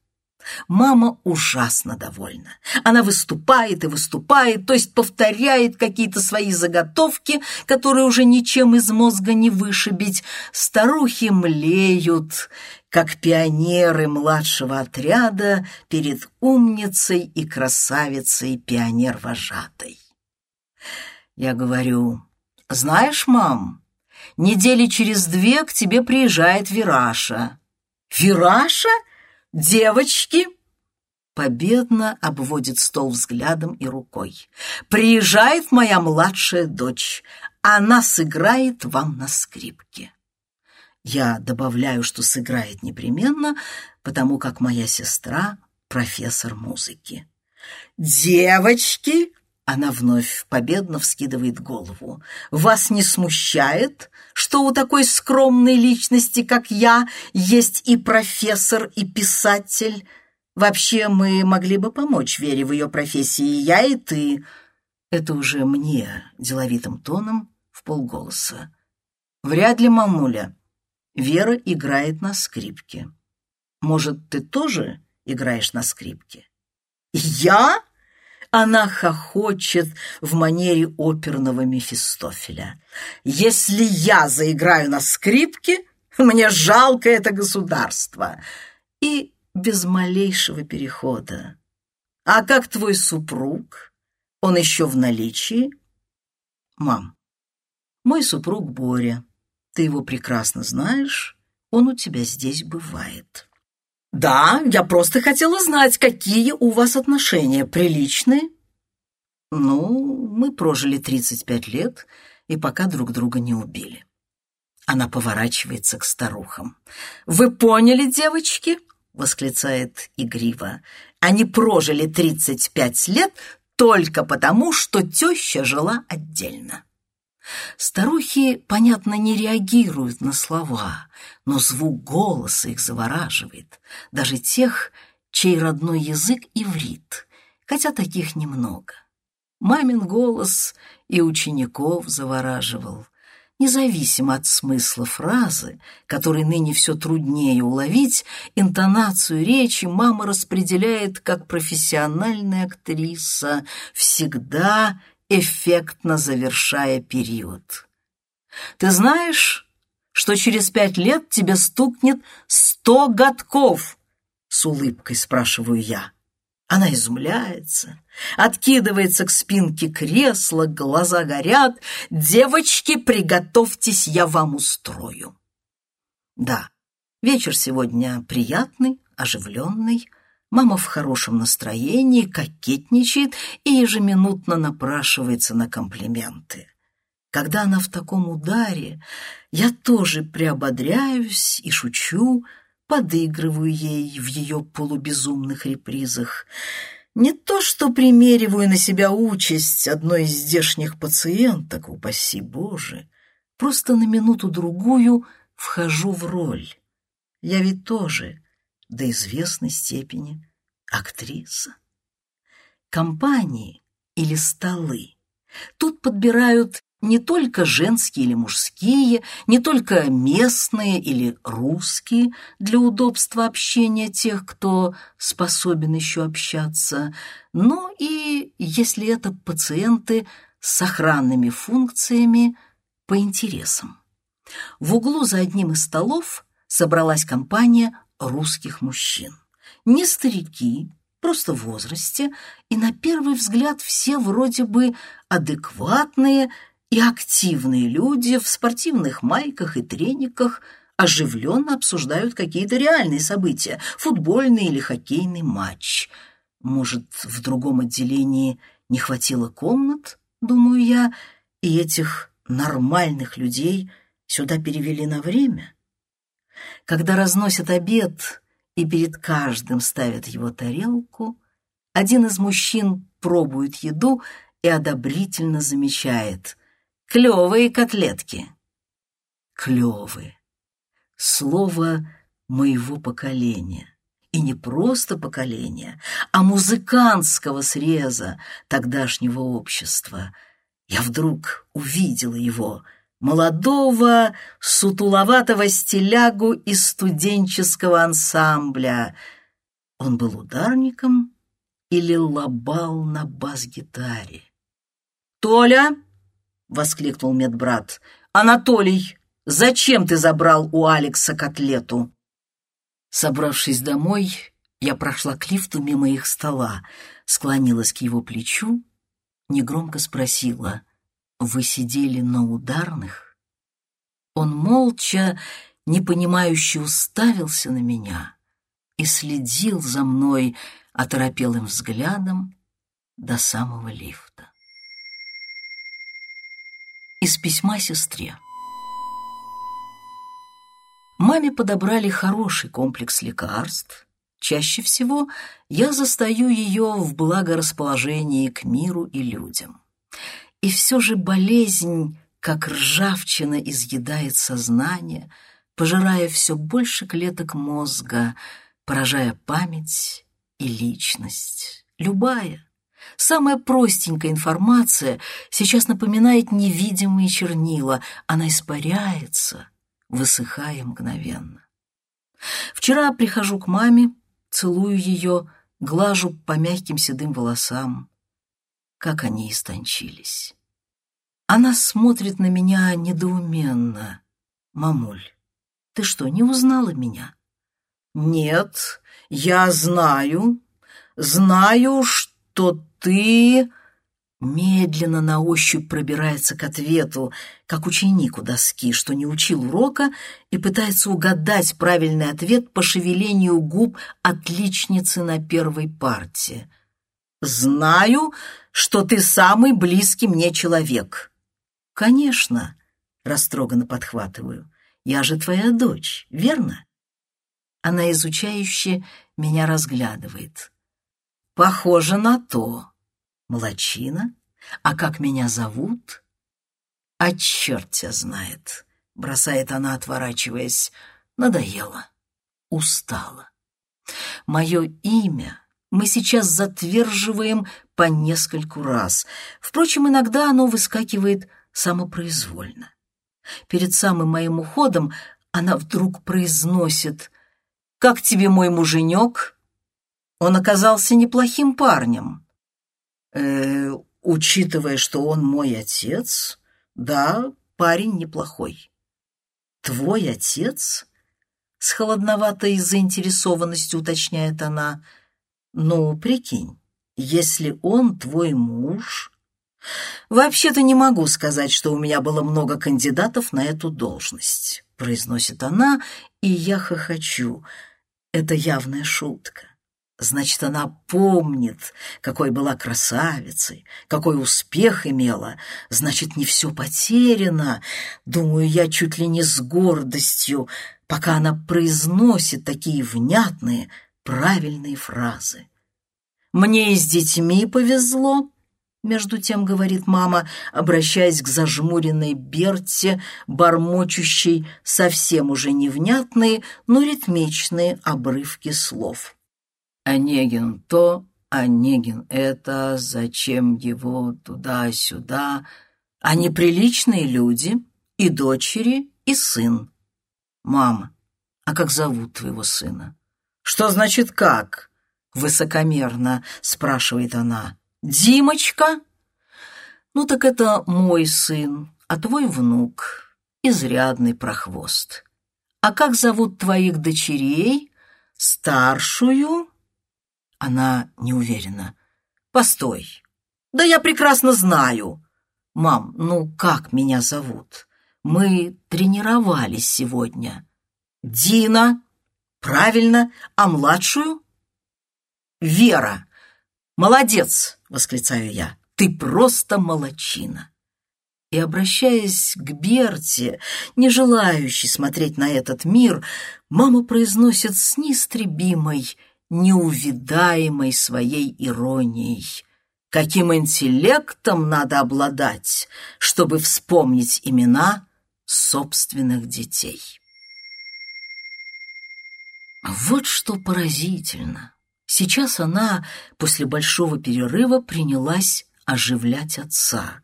Мама ужасно довольна. Она выступает и выступает, то есть повторяет какие-то свои заготовки, которые уже ничем из мозга не вышибить. Старухи млеют, как пионеры младшего отряда перед умницей и красавицей пионер-вожатой. Я говорю, знаешь, мам, недели через две к тебе приезжает Вираша. Вираша? «Девочки!» Победно обводит стол взглядом и рукой. «Приезжает моя младшая дочь. Она сыграет вам на скрипке». Я добавляю, что сыграет непременно, потому как моя сестра — профессор музыки. «Девочки!» — она вновь победно вскидывает голову. «Вас не смущает, что у такой скромной личности, как я, есть и профессор, и писатель? Вообще, мы могли бы помочь Вере в ее профессии, я и ты». Это уже мне, деловитым тоном, в полголоса. «Вряд ли, мамуля. Вера играет на скрипке. Может, ты тоже играешь на скрипке?» «Я?» Она хохочет в манере оперного Мефистофеля. «Если я заиграю на скрипке, мне жалко это государство!» И без малейшего перехода. «А как твой супруг? Он еще в наличии?» «Мам, мой супруг Боря. Ты его прекрасно знаешь, он у тебя здесь бывает». «Да, я просто хотела знать, какие у вас отношения, приличные?» «Ну, мы прожили 35 лет и пока друг друга не убили». Она поворачивается к старухам. «Вы поняли, девочки?» — восклицает игриво. «Они прожили 35 лет только потому, что теща жила отдельно». Старухи, понятно, не реагируют на слова, но звук голоса их завораживает, даже тех, чей родной язык иврит, хотя таких немного. Мамин голос и учеников завораживал, независимо от смысла фразы, который ныне все труднее уловить, интонацию речи мама распределяет как профессиональная актриса, всегда эффектно завершая период. «Ты знаешь, что через пять лет тебе стукнет сто годков?» С улыбкой спрашиваю я. Она изумляется, откидывается к спинке кресла, глаза горят. «Девочки, приготовьтесь, я вам устрою». Да, вечер сегодня приятный, оживленный, Мама в хорошем настроении, кокетничает и ежеминутно напрашивается на комплименты. Когда она в таком ударе, я тоже приободряюсь и шучу, подыгрываю ей в ее полубезумных репризах. Не то что примериваю на себя участь одной из здешних пациенток, упаси Боже, просто на минуту-другую вхожу в роль. Я ведь тоже до известной степени актриса. Компании или столы тут подбирают не только женские или мужские, не только местные или русские для удобства общения тех, кто способен еще общаться, но и, если это пациенты с сохранными функциями по интересам. В углу за одним из столов собралась компания русских мужчин. Не старики, просто в возрасте, и на первый взгляд все вроде бы адекватные и активные люди в спортивных майках и трениках оживленно обсуждают какие-то реальные события, футбольный или хоккейный матч. Может, в другом отделении не хватило комнат, думаю я, и этих нормальных людей сюда перевели на время? Когда разносят обед и перед каждым ставят его тарелку, один из мужчин пробует еду и одобрительно замечает «Клевые котлетки!» Клевые. Слово моего поколения. И не просто поколения, а музыкантского среза тогдашнего общества. Я вдруг увидела его — молодого, сутуловатого стилягу из студенческого ансамбля. Он был ударником или лобал на бас-гитаре. «Толя!» — воскликнул медбрат. «Анатолий, зачем ты забрал у Алекса котлету?» Собравшись домой, я прошла к лифту мимо их стола, склонилась к его плечу, негромко спросила — вы сидели на ударных? Он молча, непонимающе уставился на меня и следил за мной оторопелым взглядом до самого лифта. Из письма сестре. Маме подобрали хороший комплекс лекарств. Чаще всего я застаю ее в благорасположении к миру и людям. И все же болезнь, как ржавчина, изъедает сознание, пожирая все больше клеток мозга, поражая память и личность. Любая, самая простенькая информация сейчас напоминает невидимые чернила. Она испаряется, высыхая мгновенно. Вчера прихожу к маме, целую ее, глажу по мягким седым волосам. Как они истончились. Она смотрит на меня недоуменно. «Мамуль, ты что, не узнала меня?» «Нет, я знаю, знаю, что ты...» медленно на ощупь пробирается к ответу, как ученик у доски, что не учил урока, и пытается угадать правильный ответ по шевелению губ отличницы на первой парте. «Знаю, что ты самый близкий мне человек». «Конечно», — растроганно подхватываю, — «я же твоя дочь, верно?» Она изучающе меня разглядывает. «Похоже на то». Молочина? А как меня зовут? А черт тебя знает, бросает она, отворачиваясь. Надоело, устала. Мое имя мы сейчас затверживаем по нескольку раз. Впрочем, иногда оно выскакивает самопроизвольно. Перед самым моим уходом она вдруг произносит «Как тебе мой муженек?» Он оказался неплохим парнем. Э, учитывая, что он мой отец, да, парень неплохой. Твой отец? С холодноватой заинтересованностью уточняет она. Ну, прикинь, если он твой муж... «Вообще-то не могу сказать, что у меня было много кандидатов на эту должность», — произносит она, и я хохочу. Это явная шутка. Значит, она помнит, какой была красавицей, какой успех имела. Значит, не все потеряно. Думаю я чуть ли не с гордостью, пока она произносит такие внятные, правильные фразы. «Мне и с детьми повезло», — между тем говорит мама, обращаясь к зажмуренной Берте, бормочущей совсем уже невнятные, но ритмичные обрывки слов. Онегин то, Онегин это, зачем его туда-сюда. Они приличные люди, и дочери, и сын. Мама, а как зовут твоего сына? Что значит «как»? Высокомерно спрашивает она. Димочка? Ну так это мой сын, а твой внук, изрядный прохвост. А как зовут твоих дочерей? Старшую она неуверенно. «Постой. Да я прекрасно знаю. Мам, ну как меня зовут? Мы тренировались сегодня. Дина. Правильно. А младшую? Вера. Молодец, восклицаю я. Ты просто молочина. И, обращаясь к Берте, не желающей смотреть на этот мир, мама произносит с неистребимой неувидаемой своей иронией. Каким интеллектом надо обладать, чтобы вспомнить имена собственных детей? Вот что поразительно. Сейчас она после большого перерыва принялась оживлять отца,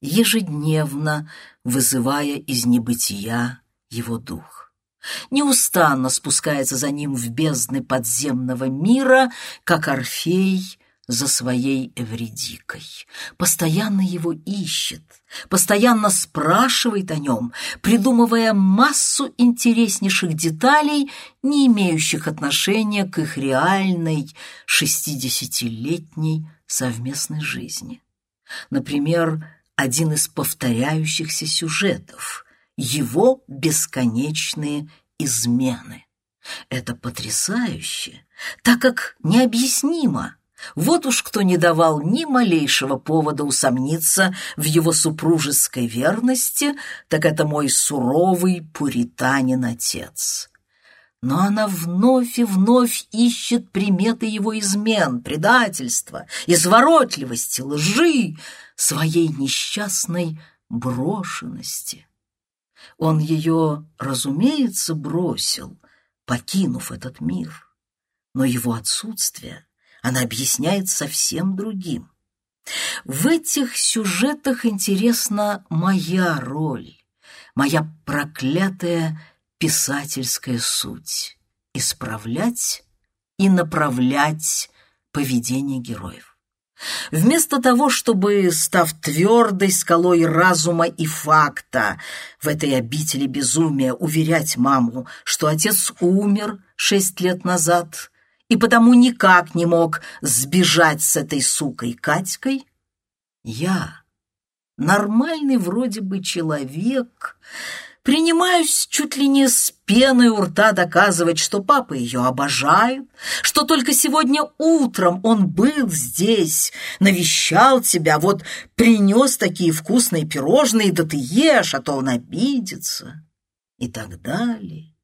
ежедневно вызывая из небытия его дух неустанно спускается за ним в бездны подземного мира, как Орфей за своей Эвредикой. Постоянно его ищет, постоянно спрашивает о нем, придумывая массу интереснейших деталей, не имеющих отношения к их реальной шестидесятилетней совместной жизни. Например, один из повторяющихся сюжетов — его бесконечные измены. Это потрясающе, так как необъяснимо, Вот уж кто не давал ни малейшего повода усомниться в его супружеской верности, так это мой суровый пуританин-отец. Но она вновь и вновь ищет приметы его измен, предательства, изворотливости, лжи, своей несчастной брошенности. Он ее, разумеется, бросил, покинув этот мир, но его отсутствие она объясняет совсем другим. В этих сюжетах интересна моя роль, моя проклятая писательская суть — исправлять и направлять поведение героев. Вместо того, чтобы, став твердой скалой разума и факта, в этой обители безумия уверять маму, что отец умер шесть лет назад и потому никак не мог сбежать с этой сукой Катькой, я, нормальный вроде бы человек, Принимаюсь чуть ли не с пеной у рта доказывать, что папа ее обожает, что только сегодня утром он был здесь, навещал тебя, вот принес такие вкусные пирожные, да ты ешь, а то он обидится. И так далее.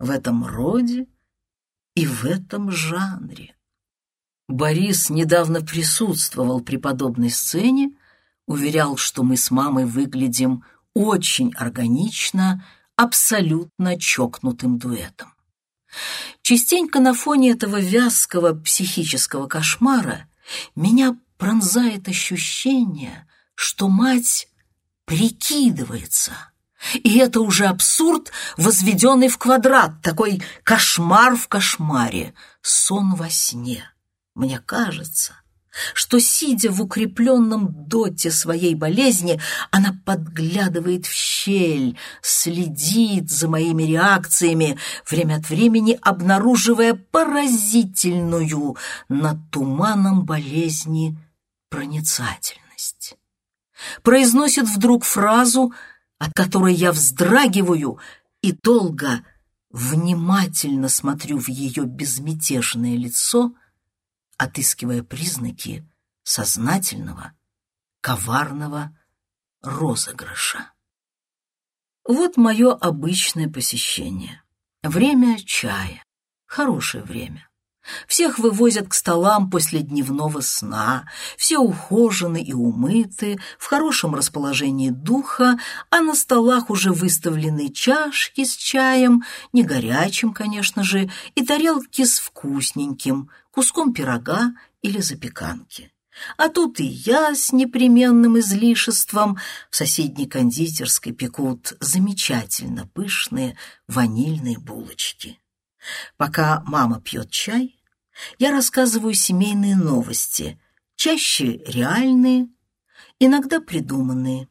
В этом роде и в этом жанре. Борис недавно присутствовал при подобной сцене, уверял, что мы с мамой выглядим очень органично, абсолютно чокнутым дуэтом. Частенько на фоне этого вязкого психического кошмара меня пронзает ощущение, что мать прикидывается. И это уже абсурд, возведенный в квадрат, такой кошмар в кошмаре, сон во сне. Мне кажется, что, сидя в укрепленном доте своей болезни, она подглядывает в щель, следит за моими реакциями, время от времени обнаруживая поразительную над туманом болезни проницательность. Произносит вдруг фразу, от которой я вздрагиваю и долго, внимательно смотрю в ее безмятежное лицо — отыскивая признаки сознательного, коварного розыгрыша. Вот мое обычное посещение. Время чая. Хорошее время. Всех вывозят к столам после дневного сна, все ухожены и умыты, в хорошем расположении духа, а на столах уже выставлены чашки с чаем, не горячим, конечно же, и тарелки с вкусненьким, куском пирога или запеканки. А тут и я с непременным излишеством в соседней кондитерской пекут замечательно пышные ванильные булочки. Пока мама пьет чай, я рассказываю семейные новости, чаще реальные, иногда придуманные.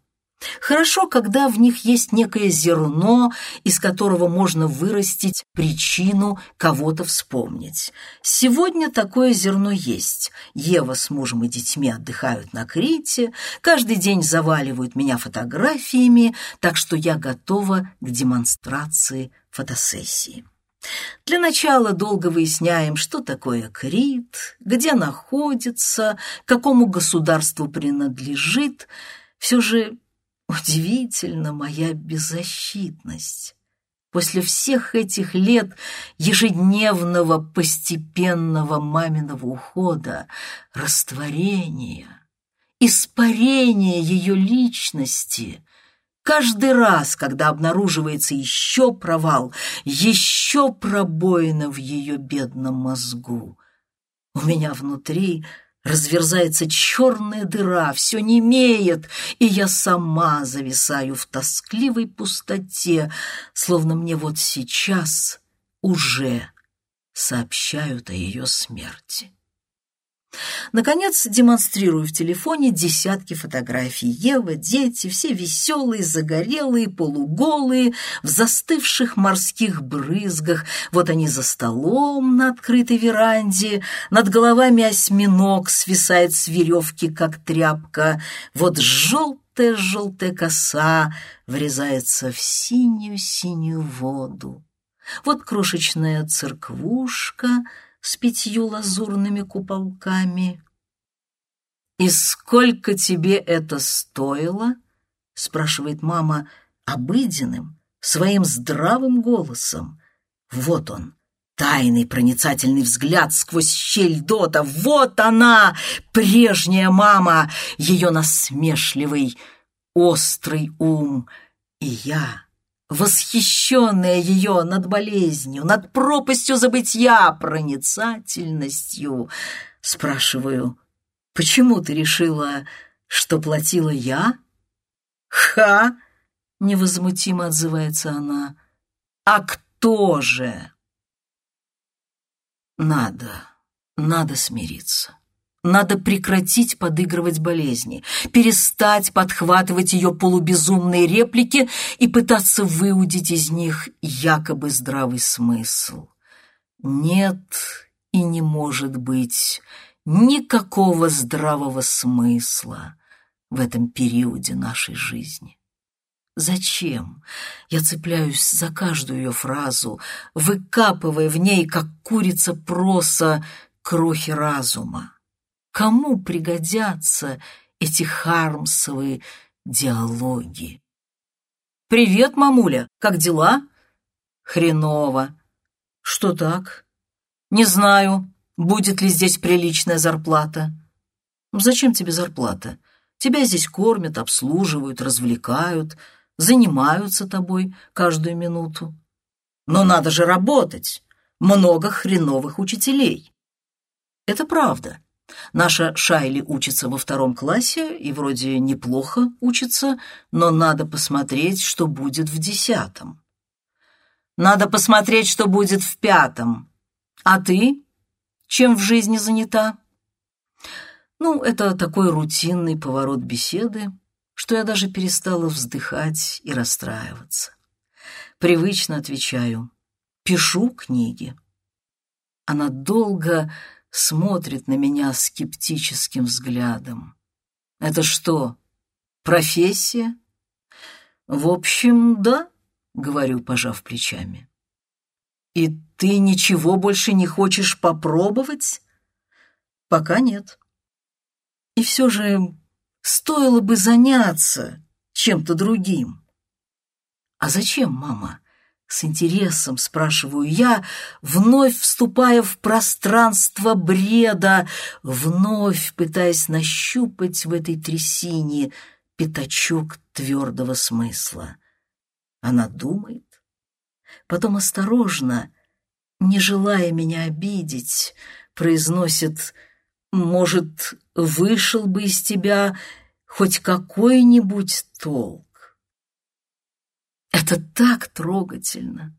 Хорошо, когда в них есть некое зерно, из которого можно вырастить причину кого-то вспомнить. Сегодня такое зерно есть. Ева с мужем и детьми отдыхают на Крите, каждый день заваливают меня фотографиями, так что я готова к демонстрации фотосессии. Для начала долго выясняем, что такое Крит, где находится, какому государству принадлежит. Все же Удивительно моя беззащитность. После всех этих лет ежедневного постепенного маминого ухода, растворения, испарения ее личности, каждый раз, когда обнаруживается еще провал, еще пробоина в ее бедном мозгу, у меня внутри – разверзается черная дыра, все немеет, и я сама зависаю в тоскливой пустоте, словно мне вот сейчас уже сообщают о ее смерти. Наконец, демонстрирую в телефоне десятки фотографий. Ева, дети, все веселые, загорелые, полуголые, в застывших морских брызгах. Вот они за столом на открытой веранде, над головами осьминог свисает с веревки, как тряпка. Вот желтая-желтая коса врезается в синюю-синюю воду. Вот крошечная церквушка — с пятью лазурными куполками. «И сколько тебе это стоило?» — спрашивает мама обыденным, своим здравым голосом. Вот он, тайный проницательный взгляд сквозь щель дота. Вот она, прежняя мама, ее насмешливый, острый ум. И я, восхищенная ее над болезнью, над пропастью забытья, проницательностью, спрашиваю, почему ты решила, что платила я? Ха! Невозмутимо отзывается она. А кто же? Надо, надо смириться. Надо прекратить подыгрывать болезни, перестать подхватывать ее полубезумные реплики и пытаться выудить из них якобы здравый смысл. Нет и не может быть никакого здравого смысла в этом периоде нашей жизни. Зачем? Я цепляюсь за каждую ее фразу, выкапывая в ней, как курица проса, крохи разума. Кому пригодятся эти хармсовые диалоги? «Привет, мамуля, как дела?» «Хреново». «Что так?» «Не знаю, будет ли здесь приличная зарплата». «Зачем тебе зарплата? Тебя здесь кормят, обслуживают, развлекают» занимаются тобой каждую минуту. Но надо же работать. Много хреновых учителей. Это правда. Наша Шайли учится во втором классе и вроде неплохо учится, но надо посмотреть, что будет в десятом. Надо посмотреть, что будет в пятом. А ты? Чем в жизни занята? Ну, это такой рутинный поворот беседы, что я даже перестала вздыхать и расстраиваться. Привычно отвечаю «пишу книги». Она долго смотрит на меня скептическим взглядом. «Это что, профессия?» «В общем, да», — говорю, пожав плечами. «И ты ничего больше не хочешь попробовать?» «Пока нет». «И все же Стоило бы заняться чем-то другим. А зачем, мама? С интересом спрашиваю я, вновь вступая в пространство бреда, вновь пытаясь нащупать в этой трясине пятачок твердого смысла. Она думает, потом осторожно, не желая меня обидеть, произносит может, вышел бы из тебя хоть какой-нибудь толк. Это так трогательно.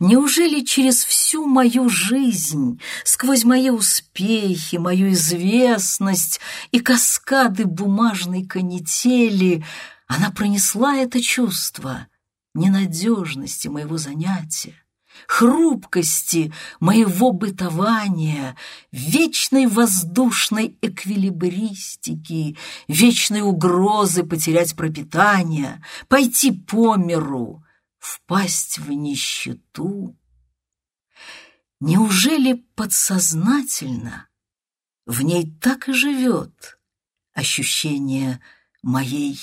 Неужели через всю мою жизнь, сквозь мои успехи, мою известность и каскады бумажной канители, она пронесла это чувство ненадежности моего занятия, хрупкости моего бытования, вечной воздушной эквилибристики, вечной угрозы потерять пропитание, пойти по миру, впасть в нищету. Неужели подсознательно в ней так и живет ощущение моей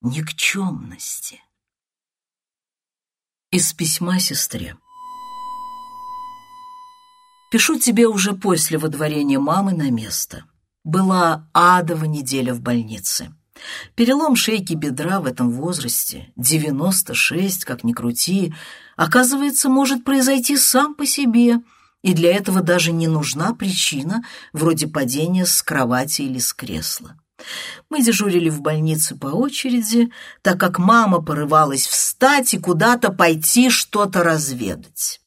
никчемности? Из письма сестре. Пишу тебе уже после водворения мамы на место. Была адова неделя в больнице. Перелом шейки бедра в этом возрасте, 96, как ни крути, оказывается, может произойти сам по себе, и для этого даже не нужна причина, вроде падения с кровати или с кресла. Мы дежурили в больнице по очереди, так как мама порывалась встать и куда-то пойти что-то разведать.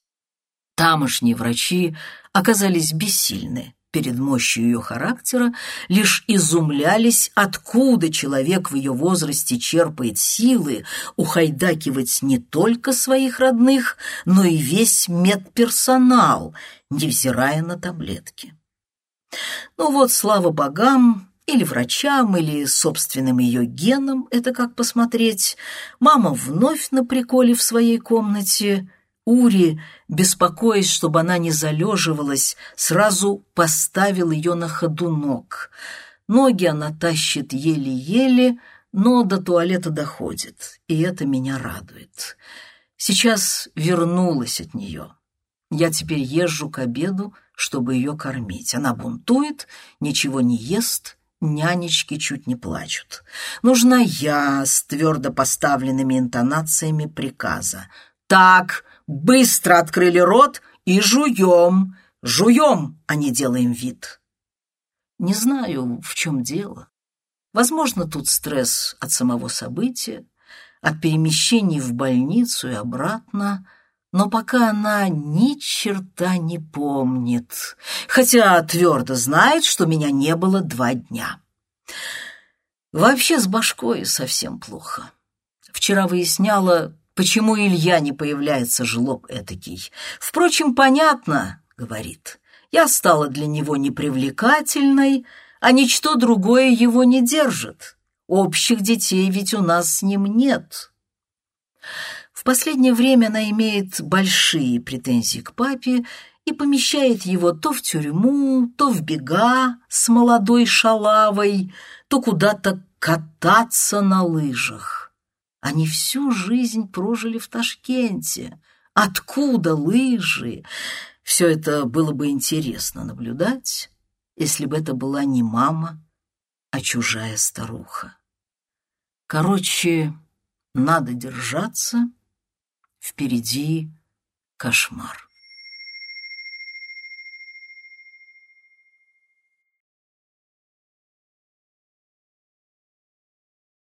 Тамошние врачи оказались бессильны перед мощью ее характера, лишь изумлялись, откуда человек в ее возрасте черпает силы ухайдакивать не только своих родных, но и весь медперсонал, невзирая на таблетки. Ну вот, слава богам, или врачам, или собственным ее генам, это как посмотреть, мама вновь на приколе в своей комнате Ури, беспокоясь, чтобы она не залеживалась, сразу поставил ее на ходунок. Ноги она тащит еле-еле, но до туалета доходит, и это меня радует. Сейчас вернулась от нее. Я теперь езжу к обеду, чтобы ее кормить. Она бунтует, ничего не ест, нянечки чуть не плачут. Нужна я с твердо поставленными интонациями приказа. «Так, быстро открыли рот и жуем! Жуем, а не делаем вид!» Не знаю, в чем дело. Возможно, тут стресс от самого события, от перемещений в больницу и обратно, но пока она ни черта не помнит, хотя твердо знает, что меня не было два дня. Вообще с башкой совсем плохо. Вчера выясняла, почему Илья не появляется жлоб этакий. Впрочем, понятно, говорит, я стала для него непривлекательной, а ничто другое его не держит. Общих детей ведь у нас с ним нет. В последнее время она имеет большие претензии к папе и помещает его то в тюрьму, то в бега с молодой шалавой, то куда-то кататься на лыжах. Они всю жизнь прожили в Ташкенте. Откуда лыжи? Все это было бы интересно наблюдать, если бы это была не мама, а чужая старуха. Короче, надо держаться, впереди кошмар.